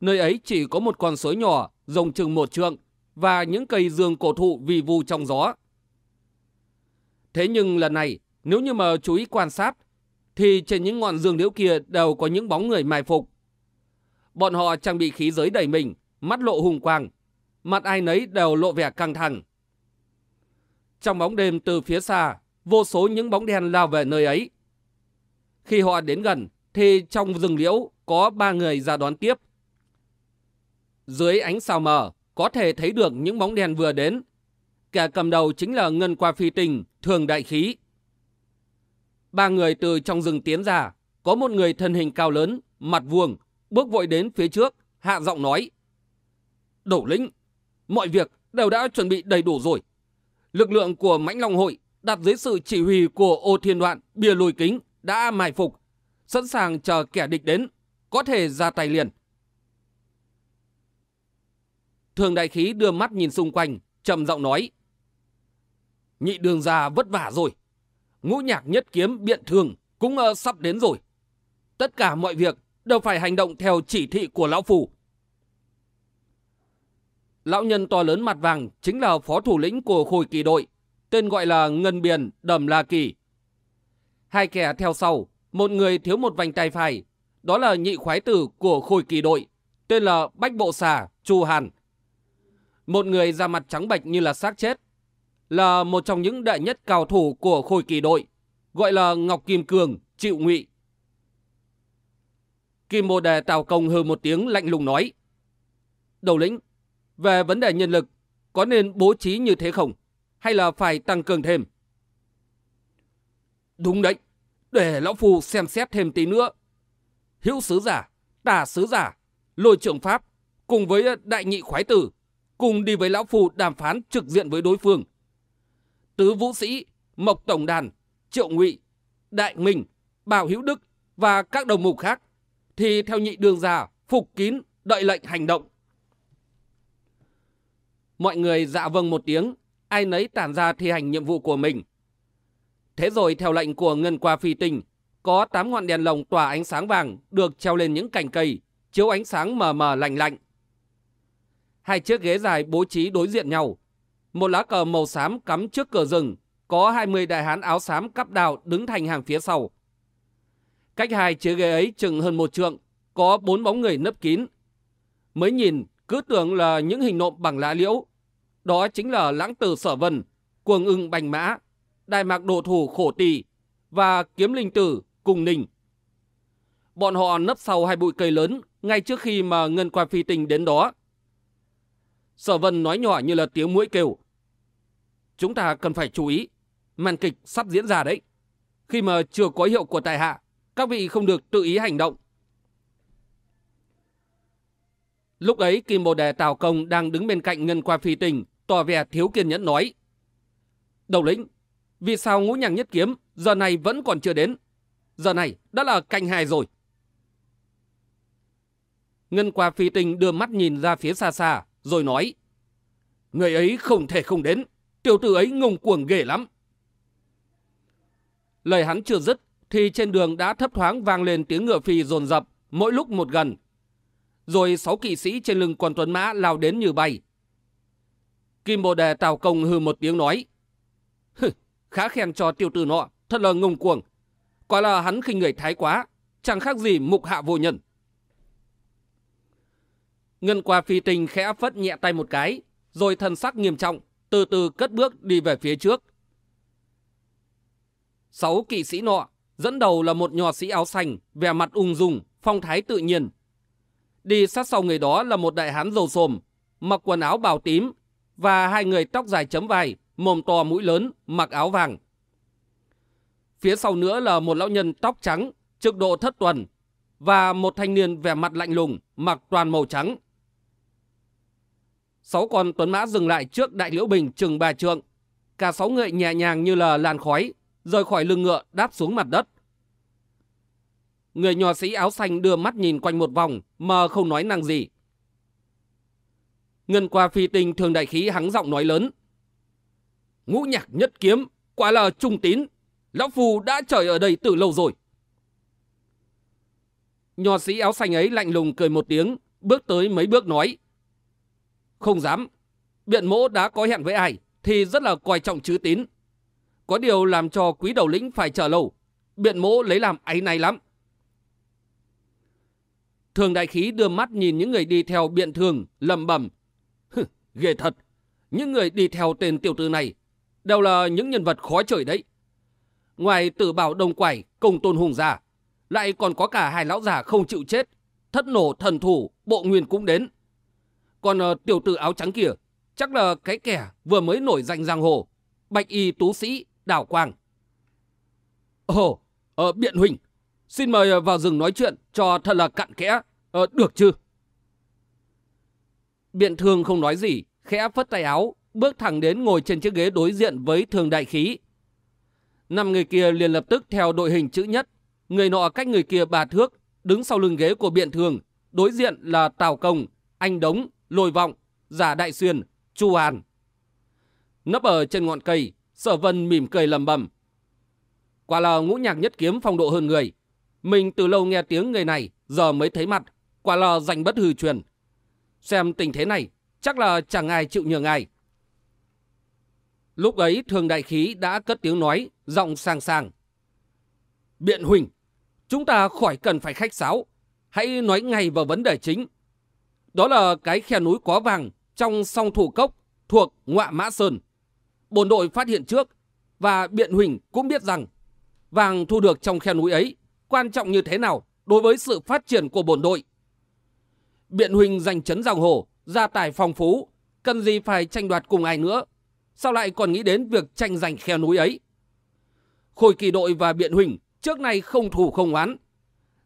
Nơi ấy chỉ có một con suối nhỏ, rồng chừng một trượng, và những cây dương cổ thụ vì vu trong gió. Thế nhưng lần này, nếu như mà chú ý quan sát, thì trên những ngọn dương liễu kia đều có những bóng người mai phục. Bọn họ trang bị khí giới đầy mình, mắt lộ hùng quang, mặt ai nấy đều lộ vẻ căng thẳng. Trong bóng đêm từ phía xa, vô số những bóng đen lao về nơi ấy. Khi họ đến gần, thì trong rừng liễu có ba người ra đón tiếp. Dưới ánh sao mờ, có thể thấy được những bóng đen vừa đến. Kẻ cầm đầu chính là Ngân Qua Phi Tình, thường đại khí. Ba người từ trong rừng tiến ra, có một người thân hình cao lớn, mặt vuông, bước vội đến phía trước, hạ giọng nói. Đổ lĩnh, mọi việc đều đã chuẩn bị đầy đủ rồi. Lực lượng của Mãnh Long Hội đặt dưới sự chỉ huy của ô thiên đoạn, bìa lùi kính đã mai phục, sẵn sàng chờ kẻ địch đến, có thể ra tay liền. Thường đại khí đưa mắt nhìn xung quanh, trầm giọng nói. Nhị đường già vất vả rồi. Ngũ nhạc nhất kiếm biện thường cũng uh, sắp đến rồi. Tất cả mọi việc đều phải hành động theo chỉ thị của lão phù. Lão nhân to lớn mặt vàng chính là phó thủ lĩnh của khối kỳ đội, tên gọi là Ngân biển Đầm La Kỳ. Hai kẻ theo sau, một người thiếu một vành tay phải, đó là nhị khoái tử của khối kỳ đội, tên là Bách Bộ Xà, Chu Hàn. Một người da mặt trắng bệch như là xác chết, là một trong những đại nhất cao thủ của khối kỳ đội, gọi là Ngọc Kim Cường, triệu ngụy. Kim Bồ Đề Tào Công hừ một tiếng lạnh lùng nói. Đầu lĩnh, về vấn đề nhân lực, có nên bố trí như thế không? Hay là phải tăng cường thêm? Đúng đấy, để Lão Phu xem xét thêm tí nữa. Hữu sứ giả, tà sứ giả, lôi trưởng Pháp, cùng với đại nhị khoái tử, cùng đi với Lão Phu đàm phán trực diện với đối phương. Tứ Vũ Sĩ, Mộc Tổng Đàn, Triệu Ngụy, Đại Minh, Bảo Hữu Đức và các đồng mục khác, thì theo nhị đường già, phục kín, đợi lệnh hành động. Mọi người dạ vâng một tiếng, ai nấy tản ra thi hành nhiệm vụ của mình. Thế rồi theo lệnh của Ngân Qua Phi Tinh, có 8 ngọn đèn lồng tỏa ánh sáng vàng được treo lên những cành cây, chiếu ánh sáng mờ mờ lạnh lạnh. Hai chiếc ghế dài bố trí đối diện nhau. Một lá cờ màu xám cắm trước cửa rừng, có 20 đại hán áo xám cắp đào đứng thành hàng phía sau. Cách hai chiếc ghế ấy chừng hơn một trượng, có bốn bóng người nấp kín. Mới nhìn, cứ tưởng là những hình nộm bằng lá liễu. Đó chính là lãng tử sở vân, cuồng ưng bành mã, đại mạc độ thủ khổ tỳ và kiếm linh tử cùng ninh. Bọn họ nấp sau hai bụi cây lớn ngay trước khi mà Ngân Qua Phi Tình đến đó. Sở Vân nói nhỏ như là tiếng mũi kêu. Chúng ta cần phải chú ý, màn kịch sắp diễn ra đấy. Khi mà chưa có hiệu của tài hạ, các vị không được tự ý hành động. Lúc ấy Kim Bồ Đề Tào Công đang đứng bên cạnh Ngân Qua Phi Tình, tỏ vẻ thiếu kiên nhẫn nói. Đầu lĩnh, vì sao ngũ nhằng nhất kiếm giờ này vẫn còn chưa đến? Giờ này đã là canh hai rồi. Ngân Qua Phi Tình đưa mắt nhìn ra phía xa xa, rồi nói. Người ấy không thể không đến, tiểu tử ấy ngông cuồng ghê lắm. Lời hắn chưa dứt, thì trên đường đã thấp thoáng vang lên tiếng ngựa phi dồn dập, mỗi lúc một gần. Rồi sáu kỵ sĩ trên lưng con tuấn mã lao đến như bay. Kim Bồ Đề Tào Công hư một tiếng nói. Hừ, khá khen cho tiểu tử nọ, thật là ngông cuồng. Quả là hắn khinh người thái quá, chẳng khác gì mục hạ vô nhân. Ngân qua phi tình khẽ phất nhẹ tay một cái, rồi thần sắc nghiêm trọng, từ từ cất bước đi về phía trước. Sáu kỵ sĩ nọ, dẫn đầu là một nhò sĩ áo xanh, vẻ mặt ung dung, phong thái tự nhiên. Đi sát sau người đó là một đại hán dầu xồm, mặc quần áo bào tím, và hai người tóc dài chấm vai, mồm to mũi lớn, mặc áo vàng. Phía sau nữa là một lão nhân tóc trắng, trực độ thất tuần, và một thanh niên vẻ mặt lạnh lùng, mặc toàn màu trắng. Sáu con tuấn mã dừng lại trước đại liễu bình chừng bà trượng. Cả sáu người nhẹ nhàng như là làn khói, rời khỏi lưng ngựa đáp xuống mặt đất. Người nho sĩ áo xanh đưa mắt nhìn quanh một vòng mà không nói năng gì. Ngân qua phi tinh thường đại khí hắng giọng nói lớn. Ngũ nhạc nhất kiếm, quả là trung tín. Lão Phu đã chờ ở đây từ lâu rồi. Nho sĩ áo xanh ấy lạnh lùng cười một tiếng, bước tới mấy bước nói. Không dám, biện mỗ đã có hẹn với ai thì rất là coi trọng chữ tín. Có điều làm cho quý đầu lĩnh phải chờ lâu, biện mỗ lấy làm áy này lắm. Thường đại khí đưa mắt nhìn những người đi theo biện thường, lầm bẩm Ghê thật, những người đi theo tên tiểu tử này đều là những nhân vật khó trời đấy. Ngoài tử bảo đồng quải, công tôn hùng già, lại còn có cả hai lão già không chịu chết, thất nổ thần thủ, bộ nguyên cũng đến. Còn uh, tiểu tử áo trắng kia, chắc là cái kẻ vừa mới nổi danh giang hồ, bạch y tú sĩ, đảo quang. Ồ, uh, biện huynh, xin mời ờ, vào rừng nói chuyện cho thật là cặn kẽ, Ờ, được chứ? Biện thường không nói gì, khẽ phất tay áo, bước thẳng đến ngồi trên chiếc ghế đối diện với thường đại khí. Năm người kia liền lập tức theo đội hình chữ nhất, người nọ cách người kia ba thước, đứng sau lưng ghế của biện thường, đối diện là Tào Công, Anh Đống, Lôi Vọng, Giả Đại Xuyên, Chu An. Nấp ở trên ngọn cây, Sở Vân mỉm cười lầm bầm. Quả là ngũ nhạc nhất kiếm phong độ hơn người. Mình từ lâu nghe tiếng người này, giờ mới thấy mặt. Quả là danh bất hư truyền. Xem tình thế này, chắc là chẳng ai chịu nhường ai. Lúc ấy thường đại khí đã cất tiếng nói, giọng sang sang. Biện huynh, chúng ta khỏi cần phải khách sáo. Hãy nói ngay vào vấn đề chính. Đó là cái khe núi có vàng trong song thủ cốc thuộc ngọa Mã Sơn. Bồn đội phát hiện trước và biện huỳnh cũng biết rằng vàng thu được trong khe núi ấy quan trọng như thế nào đối với sự phát triển của bồn đội. Biện huynh giành chấn giang hồ, gia tài phong phú, cần gì phải tranh đoạt cùng ai nữa. Sao lại còn nghĩ đến việc tranh giành khe núi ấy? Khôi kỳ đội và biện huynh trước nay không thù không oán.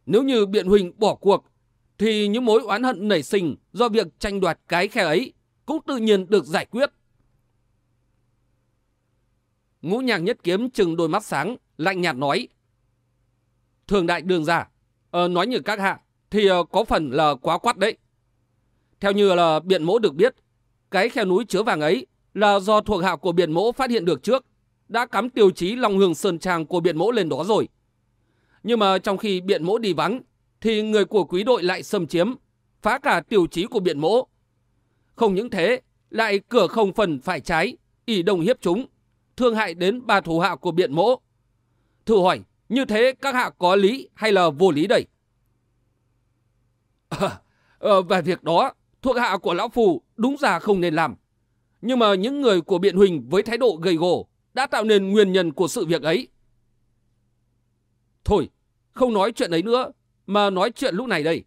Nếu như biện huynh bỏ cuộc, thì những mối oán hận nảy sinh do việc tranh đoạt cái khe ấy cũng tự nhiên được giải quyết. Ngũ nhạc nhất kiếm chừng đôi mắt sáng, lạnh nhạt nói. Thường đại đường giả, ờ, nói như các hạ, thì ờ, có phần là quá quát đấy. Theo như là biện mỗ được biết, cái khe núi chứa vàng ấy là do thuộc hạ của biện mỗ phát hiện được trước, đã cắm tiêu chí Long Hương Sơn Trang của biện mỗ lên đó rồi. Nhưng mà trong khi biện mỗ đi vắng, thì người của quý đội lại xâm chiếm, phá cả tiêu chí của biện mỗ. Không những thế, lại cửa không phần phải trái, ỉ đồng hiếp chúng, thương hại đến ba thủ hạ của biện mỗ. Thử hỏi, như thế các hạ có lý hay là vô lý đây? À, à, về việc đó, thuộc hạ của Lão Phù đúng ra không nên làm. Nhưng mà những người của biện huỳnh với thái độ gầy gò đã tạo nên nguyên nhân của sự việc ấy. Thôi, không nói chuyện ấy nữa, mà nói chuyện lúc này đây.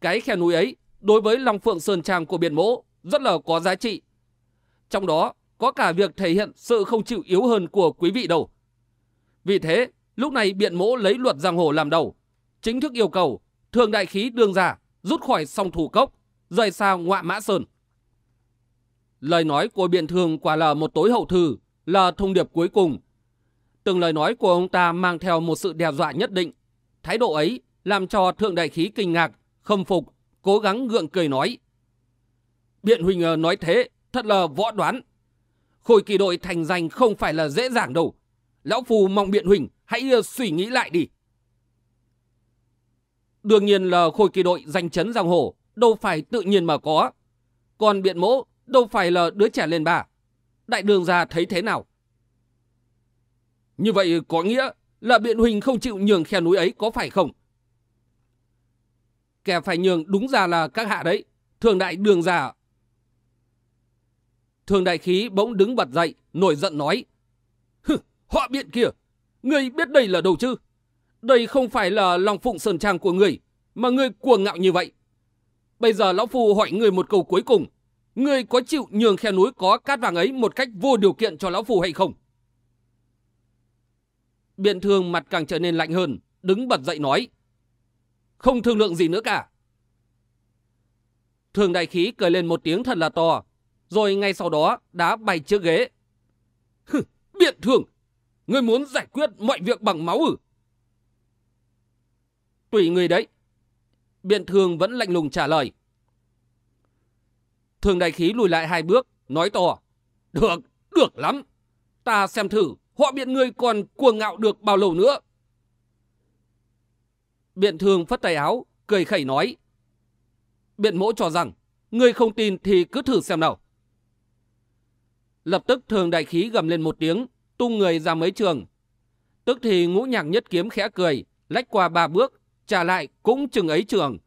Cái khe núi ấy, đối với Long Phượng Sơn Trang của biện mỗ, rất là có giá trị. Trong đó, có cả việc thể hiện sự không chịu yếu hơn của quý vị đâu. Vì thế, lúc này biện mỗ lấy luật giang hồ làm đầu, chính thức yêu cầu thường đại khí đương giả rút khỏi song thủ cốc, rời xa ngọa mã sơn. Lời nói của biện thường quả là một tối hậu thư, là thông điệp cuối cùng. Từng lời nói của ông ta mang theo một sự đe dọa nhất định. Thái độ ấy làm cho thượng đại khí kinh ngạc, khâm phục, cố gắng gượng cười nói. Biện huynh ờ, nói thế, thật là võ đoán. Khôi kỳ đội thành danh không phải là dễ dàng đâu. Lão Phù mong biện huynh hãy ờ, suy nghĩ lại đi. Đương nhiên là khôi kỳ đội danh chấn giang hồ, đâu phải tự nhiên mà có. Còn biện mỗ đâu phải là đứa trẻ lên bà. Đại đường già thấy thế nào? Như vậy có nghĩa là biện huynh không chịu nhường khe núi ấy có phải không? Kẻ phải nhường đúng ra là các hạ đấy. Thường đại đường già. Thường đại khí bỗng đứng bật dậy, nổi giận nói. Hừ, họ biện kia, người biết đây là đâu chứ? Đây không phải là lòng phụng sơn trang của người, mà người cuồng ngạo như vậy. Bây giờ lão phu hỏi người một câu cuối cùng. Ngươi có chịu nhường khe núi có cát vàng ấy một cách vô điều kiện cho lão phù hay không? Biện thương mặt càng trở nên lạnh hơn, đứng bật dậy nói. Không thương lượng gì nữa cả. Thường đại khí cười lên một tiếng thật là to, rồi ngay sau đó đá bay chiếc ghế. Hừ, biện thường, ngươi muốn giải quyết mọi việc bằng máu ử. Tùy người đấy. Biện thường vẫn lạnh lùng trả lời. Thường đại khí lùi lại hai bước, nói to. Được, được lắm. Ta xem thử, họ biện ngươi còn cuồng ngạo được bao lâu nữa. Biện thường phất tay áo, cười khẩy nói. Biện mỗ cho rằng, ngươi không tin thì cứ thử xem nào. Lập tức thường đại khí gầm lên một tiếng, tung người ra mấy trường. Tức thì ngũ nhạc nhất kiếm khẽ cười, lách qua ba bước, trả lại cũng chừng ấy trường.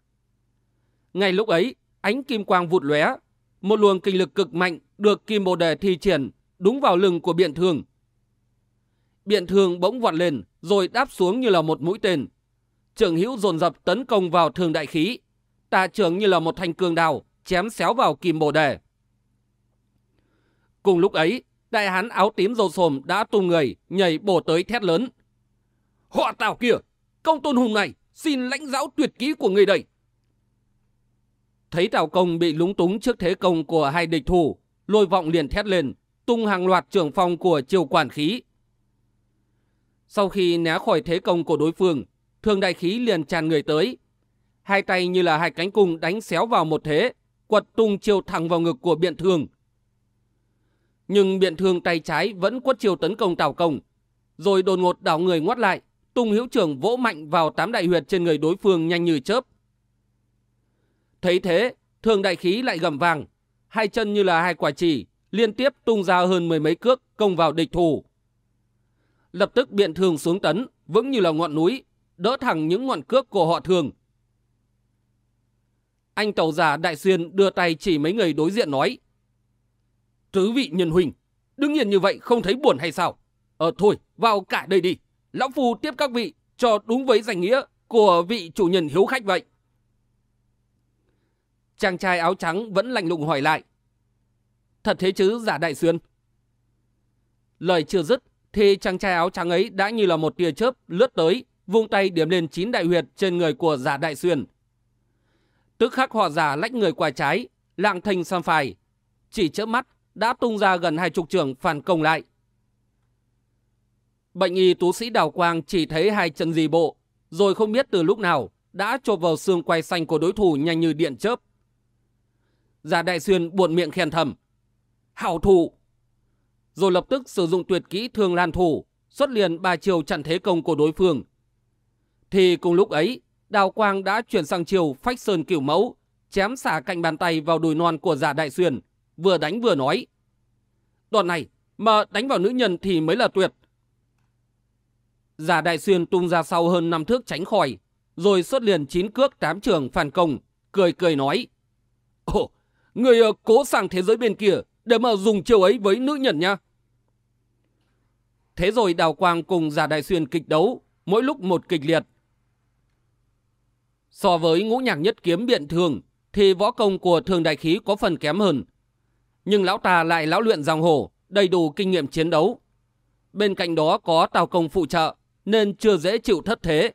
Ngay lúc ấy, ánh kim quang vụt lóe, một luồng kinh lực cực mạnh được kim bồ đề thi triển đúng vào lưng của biện thường Biện thường bỗng vọt lên rồi đáp xuống như là một mũi tên. Trường hữu dồn dập tấn công vào thường đại khí. tạ trường như là một thanh cương đào chém xéo vào kim bồ đề. Cùng lúc ấy, đại hán áo tím dầu sồm đã tung người nhảy bổ tới thét lớn. Họ tào kia, công tôn hùng này xin lãnh giáo tuyệt kỹ của người đây. Thấy Tào Công bị lúng túng trước thế công của hai địch thủ, lôi vọng liền thét lên, tung hàng loạt trưởng phong của triều quản khí. Sau khi né khỏi thế công của đối phương, thương đại khí liền tràn người tới. Hai tay như là hai cánh cung đánh xéo vào một thế, quật tung chiêu thẳng vào ngực của biện thương. Nhưng biện thương tay trái vẫn quất chiêu tấn công Tào Công, rồi đột ngột đảo người ngoắt lại, tung hữu trưởng vỗ mạnh vào tám đại huyệt trên người đối phương nhanh như chớp. Thấy thế, thường đại khí lại gầm vàng, hai chân như là hai quả chỉ, liên tiếp tung ra hơn mười mấy cước công vào địch thủ. Lập tức biện thường xuống tấn, vững như là ngọn núi, đỡ thẳng những ngọn cước của họ thường. Anh tàu giả Đại Xuyên đưa tay chỉ mấy người đối diện nói. Tứ vị nhân huynh, đương nhiên như vậy không thấy buồn hay sao? Ờ thôi, vào cả đây đi. Lão Phu tiếp các vị cho đúng với danh nghĩa của vị chủ nhân hiếu khách vậy. Chàng trai áo trắng vẫn lạnh lùng hỏi lại. Thật thế chứ giả đại xuyên? Lời chưa dứt thì chàng trai áo trắng ấy đã như là một tia chớp lướt tới, vung tay điểm lên chín đại huyệt trên người của giả đại xuyên. Tức khắc họ giả lách người qua trái, lạng thành sang phải. Chỉ chớp mắt đã tung ra gần hai chục trường phản công lại. Bệnh y tú sĩ Đào Quang chỉ thấy hai chân gì bộ, rồi không biết từ lúc nào đã chộp vào xương quay xanh của đối thủ nhanh như điện chớp. Giả Đại Xuyên buồn miệng khen thầm. Hảo thủ! Rồi lập tức sử dụng tuyệt kỹ thương lan thủ, xuất liền ba chiều chặn thế công của đối phương. Thì cùng lúc ấy, Đào Quang đã chuyển sang chiều phách sơn kiểu mẫu, chém xả cạnh bàn tay vào đùi non của giả Đại Xuyên, vừa đánh vừa nói. Đoạn này, mà đánh vào nữ nhân thì mới là tuyệt. Giả Đại Xuyên tung ra sau hơn năm thước tránh khỏi, rồi xuất liền chín cước tám trường phản công, cười cười nói. Ồ, người ờ, cố sang thế giới bên kia để mà dùng chiêu ấy với nữ nhân nha. Thế rồi Đào Quang cùng Giả Đại Xuyên kịch đấu, mỗi lúc một kịch liệt. So với ngũ nhạc nhất kiếm biện thường, thì võ công của thường đại khí có phần kém hơn. Nhưng lão ta lại lão luyện giang hồ, đầy đủ kinh nghiệm chiến đấu. Bên cạnh đó có tào công phụ trợ, nên chưa dễ chịu thất thế.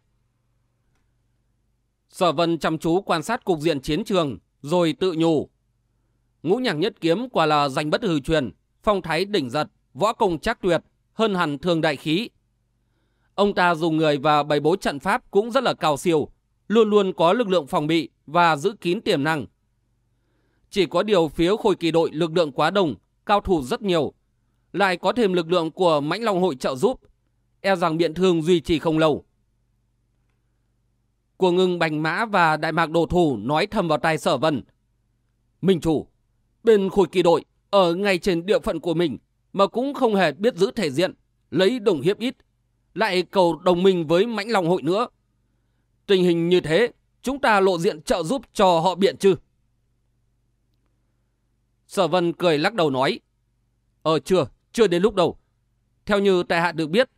Sở vân chăm chú quan sát cục diện chiến trường, rồi tự nhủ. Ngũ nhạc nhất kiếm quả là danh bất hư truyền, phong thái đỉnh giật, võ công chắc tuyệt, hơn hẳn thường đại khí. Ông ta dùng người và bày bố trận pháp cũng rất là cao siêu, luôn luôn có lực lượng phòng bị và giữ kín tiềm năng. Chỉ có điều phía khôi kỳ đội lực lượng quá đông, cao thủ rất nhiều, lại có thêm lực lượng của mãnh long hội trợ giúp, e rằng biện thương duy trì không lâu. Của ngưng bành mã và đại mạc đồ thủ nói thầm vào tai sở vân. Minh chủ, bên khối kỳ đội, ở ngay trên địa phận của mình, mà cũng không hề biết giữ thể diện, lấy đồng hiếp ít, lại cầu đồng minh với mãnh lòng hội nữa. Tình hình như thế, chúng ta lộ diện trợ giúp cho họ biện chứ? Sở vân cười lắc đầu nói. Ờ chưa, chưa đến lúc đâu. Theo như tại hạ được biết,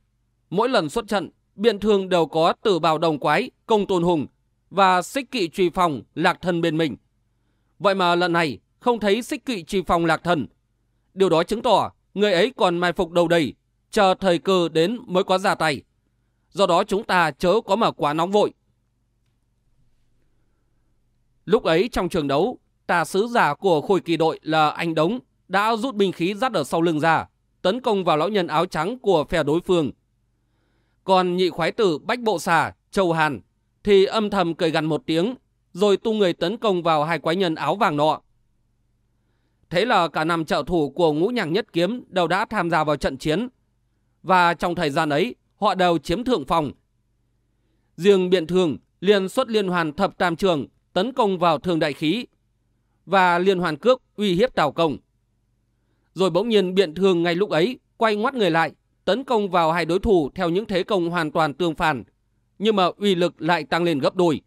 mỗi lần xuất trận, biện thường đều có tử bào đồng quái, công tôn hùng và xích kỵ truy phòng lạc thần bên mình. Vậy mà lần này, không thấy xích kỵ trì phòng lạc thần. Điều đó chứng tỏ người ấy còn mai phục đầu đầy, chờ thời cơ đến mới có ra tay. Do đó chúng ta chớ có mà quá nóng vội. Lúc ấy trong trường đấu, tà sứ giả của khôi kỳ đội là anh Đống đã rút binh khí dắt ở sau lưng ra, tấn công vào lão nhân áo trắng của phe đối phương. Còn nhị khoái tử Bách Bộ Xà, Châu Hàn thì âm thầm cười gần một tiếng, rồi tung người tấn công vào hai quái nhân áo vàng nọ. Thế là cả năm trợ thủ của ngũ nhạc nhất kiếm đều đã tham gia vào trận chiến. Và trong thời gian ấy, họ đều chiếm thượng phòng. Riêng biện thường liền xuất liên hoàn thập tam trường tấn công vào thường đại khí và liên hoàn cước uy hiếp tào công. Rồi bỗng nhiên biện thường ngay lúc ấy quay ngoắt người lại tấn công vào hai đối thủ theo những thế công hoàn toàn tương phản nhưng mà uy lực lại tăng lên gấp đôi.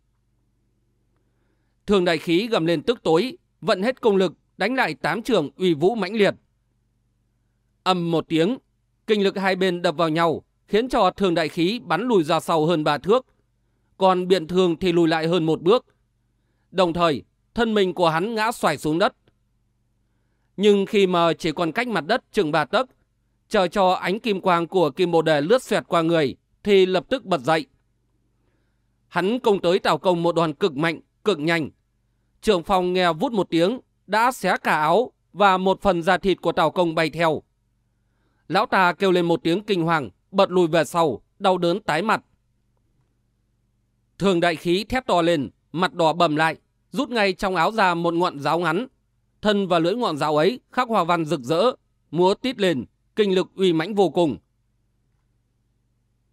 Thường đại khí gầm lên tức tối vận hết công lực đánh lại tám trường uy vũ mãnh liệt. Âm một tiếng, kinh lực hai bên đập vào nhau, khiến cho thường đại khí bắn lùi ra sau hơn ba thước. Còn biện thường thì lùi lại hơn một bước. Đồng thời, thân mình của hắn ngã xoài xuống đất. Nhưng khi mà chỉ còn cách mặt đất chừng ba tấc, chờ cho ánh kim quang của kim bồ đề lướt xoẹt qua người, thì lập tức bật dậy. Hắn công tới tào công một đoàn cực mạnh, cực nhanh. Trưởng phòng nghe vút một tiếng, đã xé cả áo và một phần da thịt của Tào Công bay theo. Lão ta kêu lên một tiếng kinh hoàng, bật lùi về sau, đau đớn tái mặt. Thường đại khí thép to lên, mặt đỏ bầm lại, rút ngay trong áo ra một ngọn giáo ngắn. Thân và lưỡi ngọn giáo ấy khắc hoa văn rực rỡ, múa tít lên, kinh lực uy mãnh vô cùng.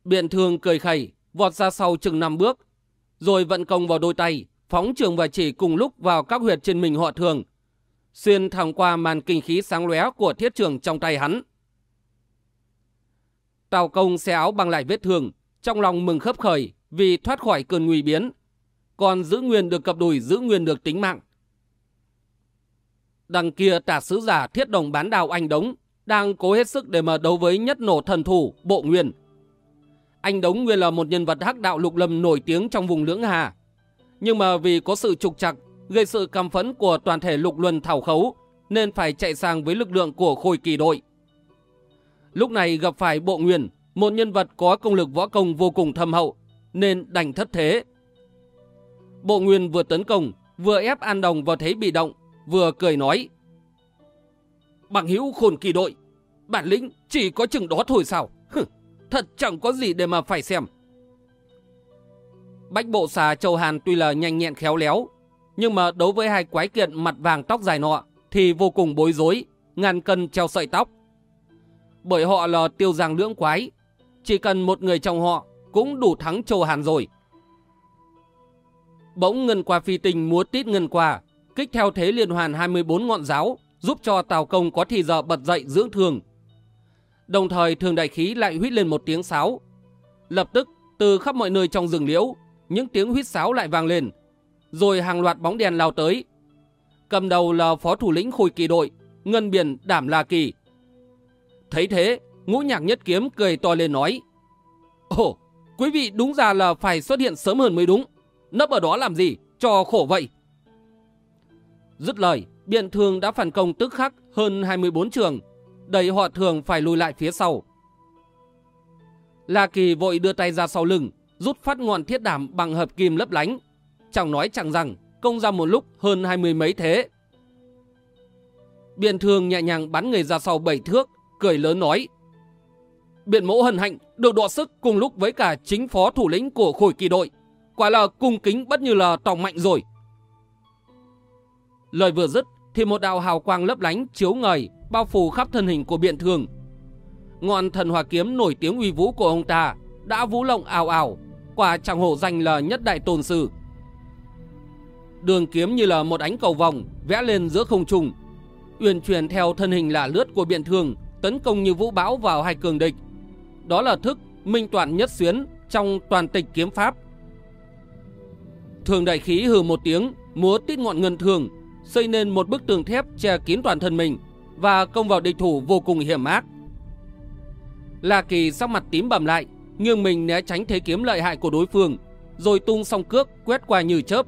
Biện thường cười khẩy, vọt ra sau chừng năm bước, rồi vận công vào đôi tay, phóng trường và chỉ cùng lúc vào các huyệt trên mình họ thường, xuyên thẳng qua màn kinh khí sáng lóe của thiết trường trong tay hắn. Tào công xe áo băng lại vết thương, trong lòng mừng khấp khởi vì thoát khỏi cơn nguy biến, còn giữ nguyên được cặp đùi giữ nguyên được tính mạng. Đằng kia tả sứ giả thiết đồng bán đào anh Đống đang cố hết sức để mà đấu với nhất nổ thần thủ Bộ Nguyên. Anh Đống nguyên là một nhân vật hắc đạo lục lâm nổi tiếng trong vùng lưỡng hà. Nhưng mà vì có sự trục chặt gây sự căm phẫn của toàn thể lục luân thảo khấu, nên phải chạy sang với lực lượng của khôi kỳ đội. Lúc này gặp phải bộ nguyên, một nhân vật có công lực võ công vô cùng thâm hậu, nên đành thất thế. Bộ nguyên vừa tấn công, vừa ép An Đồng vào thế bị động, vừa cười nói. Bằng hữu khôn kỳ đội, bản lĩnh chỉ có chừng đó thôi sao? Hừ, thật chẳng có gì để mà phải xem. Bách bộ xà Châu Hàn tuy là nhanh nhẹn khéo léo, nhưng mà đối với hai quái kiện mặt vàng tóc dài nọ thì vô cùng bối rối, ngàn cân treo sợi tóc. Bởi họ là tiêu giang lưỡng quái, chỉ cần một người trong họ cũng đủ thắng Châu Hàn rồi. Bỗng ngân qua phi tinh múa tít ngân qua, kích theo thế liên hoàn 24 ngọn giáo, giúp cho Tào Công có thì giờ bật dậy dưỡng thường. Đồng thời thường đại khí lại huýt lên một tiếng sáo. Lập tức, từ khắp mọi nơi trong rừng liễu, những tiếng huýt sáo lại vang lên, rồi hàng loạt bóng đèn lao tới. Cầm đầu là phó thủ lĩnh khôi kỳ đội, Ngân Biển Đảm La Kỳ. Thấy thế, ngũ nhạc nhất kiếm cười to lên nói. Ồ, quý vị đúng ra là phải xuất hiện sớm hơn mới đúng. Nấp ở đó làm gì, cho khổ vậy. Dứt lời, biện thường đã phản công tức khắc hơn 24 trường, đẩy họ thường phải lùi lại phía sau. La Kỳ vội đưa tay ra sau lưng, rút phát ngọn thiết đảm bằng hợp kim lấp lánh, Chẳng nói chẳng rằng công ra một lúc hơn hai mươi mấy thế. Biện thường nhẹ nhàng bắn người ra sau bảy thước, cười lớn nói. Biện mẫu hân hạnh được đọ sức cùng lúc với cả chính phó thủ lĩnh của khối kỳ đội. Quả là cung kính bất như là tòng mạnh rồi. Lời vừa dứt thì một đạo hào quang lấp lánh chiếu ngời bao phủ khắp thân hình của biện thường. Ngọn thần hòa kiếm nổi tiếng uy vũ của ông ta đã vũ lộng ảo ảo, quả chẳng hổ danh là nhất đại tôn sư. Đường kiếm như là một ánh cầu vòng vẽ lên giữa không trung. Uyển chuyển theo thân hình lạ lướt của biện thường tấn công như vũ bão vào hai cường địch. Đó là thức minh toàn nhất xuyến trong toàn tịch kiếm pháp. Thường đại khí hừ một tiếng, múa tít ngọn ngân thường, xây nên một bức tường thép che kín toàn thân mình và công vào địch thủ vô cùng hiểm ác. La Kỳ sắc mặt tím bầm lại, nghiêng mình né tránh thế kiếm lợi hại của đối phương, rồi tung song cước quét qua như chớp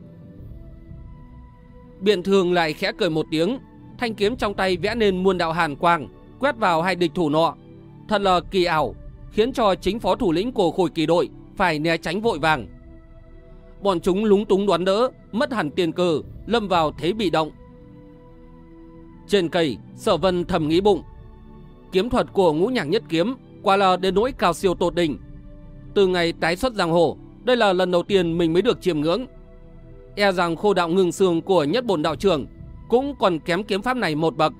Biện thường lại khẽ cười một tiếng, thanh kiếm trong tay vẽ nên muôn đạo hàn quang, quét vào hai địch thủ nọ. Thật là kỳ ảo, khiến cho chính phó thủ lĩnh của khối kỳ đội phải né tránh vội vàng. Bọn chúng lúng túng đoán đỡ, mất hẳn tiền cờ lâm vào thế bị động. Trên cây, sở vân thầm nghĩ bụng. Kiếm thuật của ngũ nhạc nhất kiếm quả là đến nỗi cao siêu tột đỉnh. Từ ngày tái xuất giang hồ, đây là lần đầu tiên mình mới được chiêm ngưỡng. E rằng khô đạo ngừng xương của nhất bổn đạo trưởng cũng còn kém kiếm pháp này một bậc.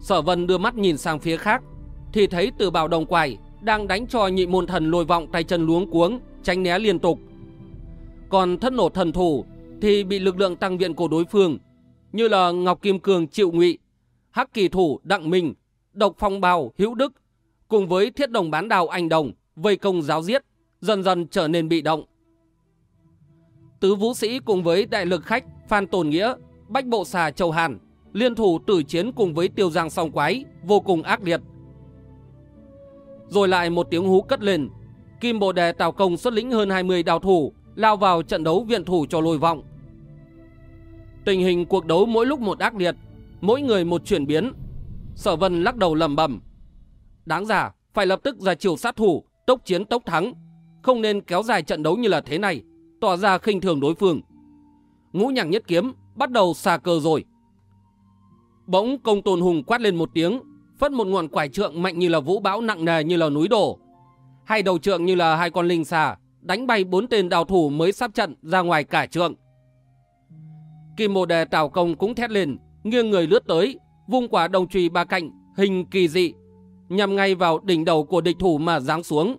Sở vân đưa mắt nhìn sang phía khác, thì thấy từ bảo đồng quài đang đánh cho nhị môn thần lôi vọng tay chân luống cuống, tránh né liên tục. Còn thất nổ thần thủ thì bị lực lượng tăng viện của đối phương như là Ngọc Kim Cường triệu ngụy, Hắc Kỳ Thủ Đặng Minh, Độc Phong Bào Hữu Đức cùng với thiết đồng bán đào anh đồng vây công giáo giết, dần dần trở nên bị động. Tứ vũ sĩ cùng với đại lực khách Phan Tồn Nghĩa, Bách Bộ Xà Châu Hàn liên thủ tử chiến cùng với tiêu giang song quái vô cùng ác liệt. Rồi lại một tiếng hú cất lên, Kim Bồ Đề Tào Công xuất lĩnh hơn 20 đào thủ lao vào trận đấu viện thủ cho lôi vọng. Tình hình cuộc đấu mỗi lúc một ác liệt, mỗi người một chuyển biến. Sở Vân lắc đầu lầm bầm. Đáng giả, phải lập tức ra chiều sát thủ, tốc chiến tốc thắng. Không nên kéo dài trận đấu như là thế này, tỏ ra khinh thường đối phương. Ngũ nhạc nhất kiếm, bắt đầu xà cờ rồi. Bỗng công tôn hùng quát lên một tiếng, phất một ngọn quải trượng mạnh như là vũ bão nặng nề như là núi đổ. Hai đầu trượng như là hai con linh xà, đánh bay bốn tên đào thủ mới sắp trận ra ngoài cả trượng. Kim Mô Đề Tào Công cũng thét lên, nghiêng người lướt tới, vung quả đồng trùy ba cạnh, hình kỳ dị, nhằm ngay vào đỉnh đầu của địch thủ mà giáng xuống.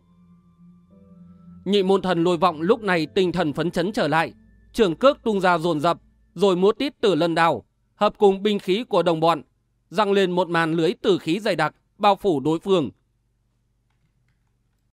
Nhị môn thần lôi vọng lúc này tinh thần phấn chấn trở lại, trường cước tung ra dồn dập, rồi múa tít tử lần đào, hợp cùng binh khí của đồng bọn, răng lên một màn lưới tử khí dày đặc, bao phủ đối phương,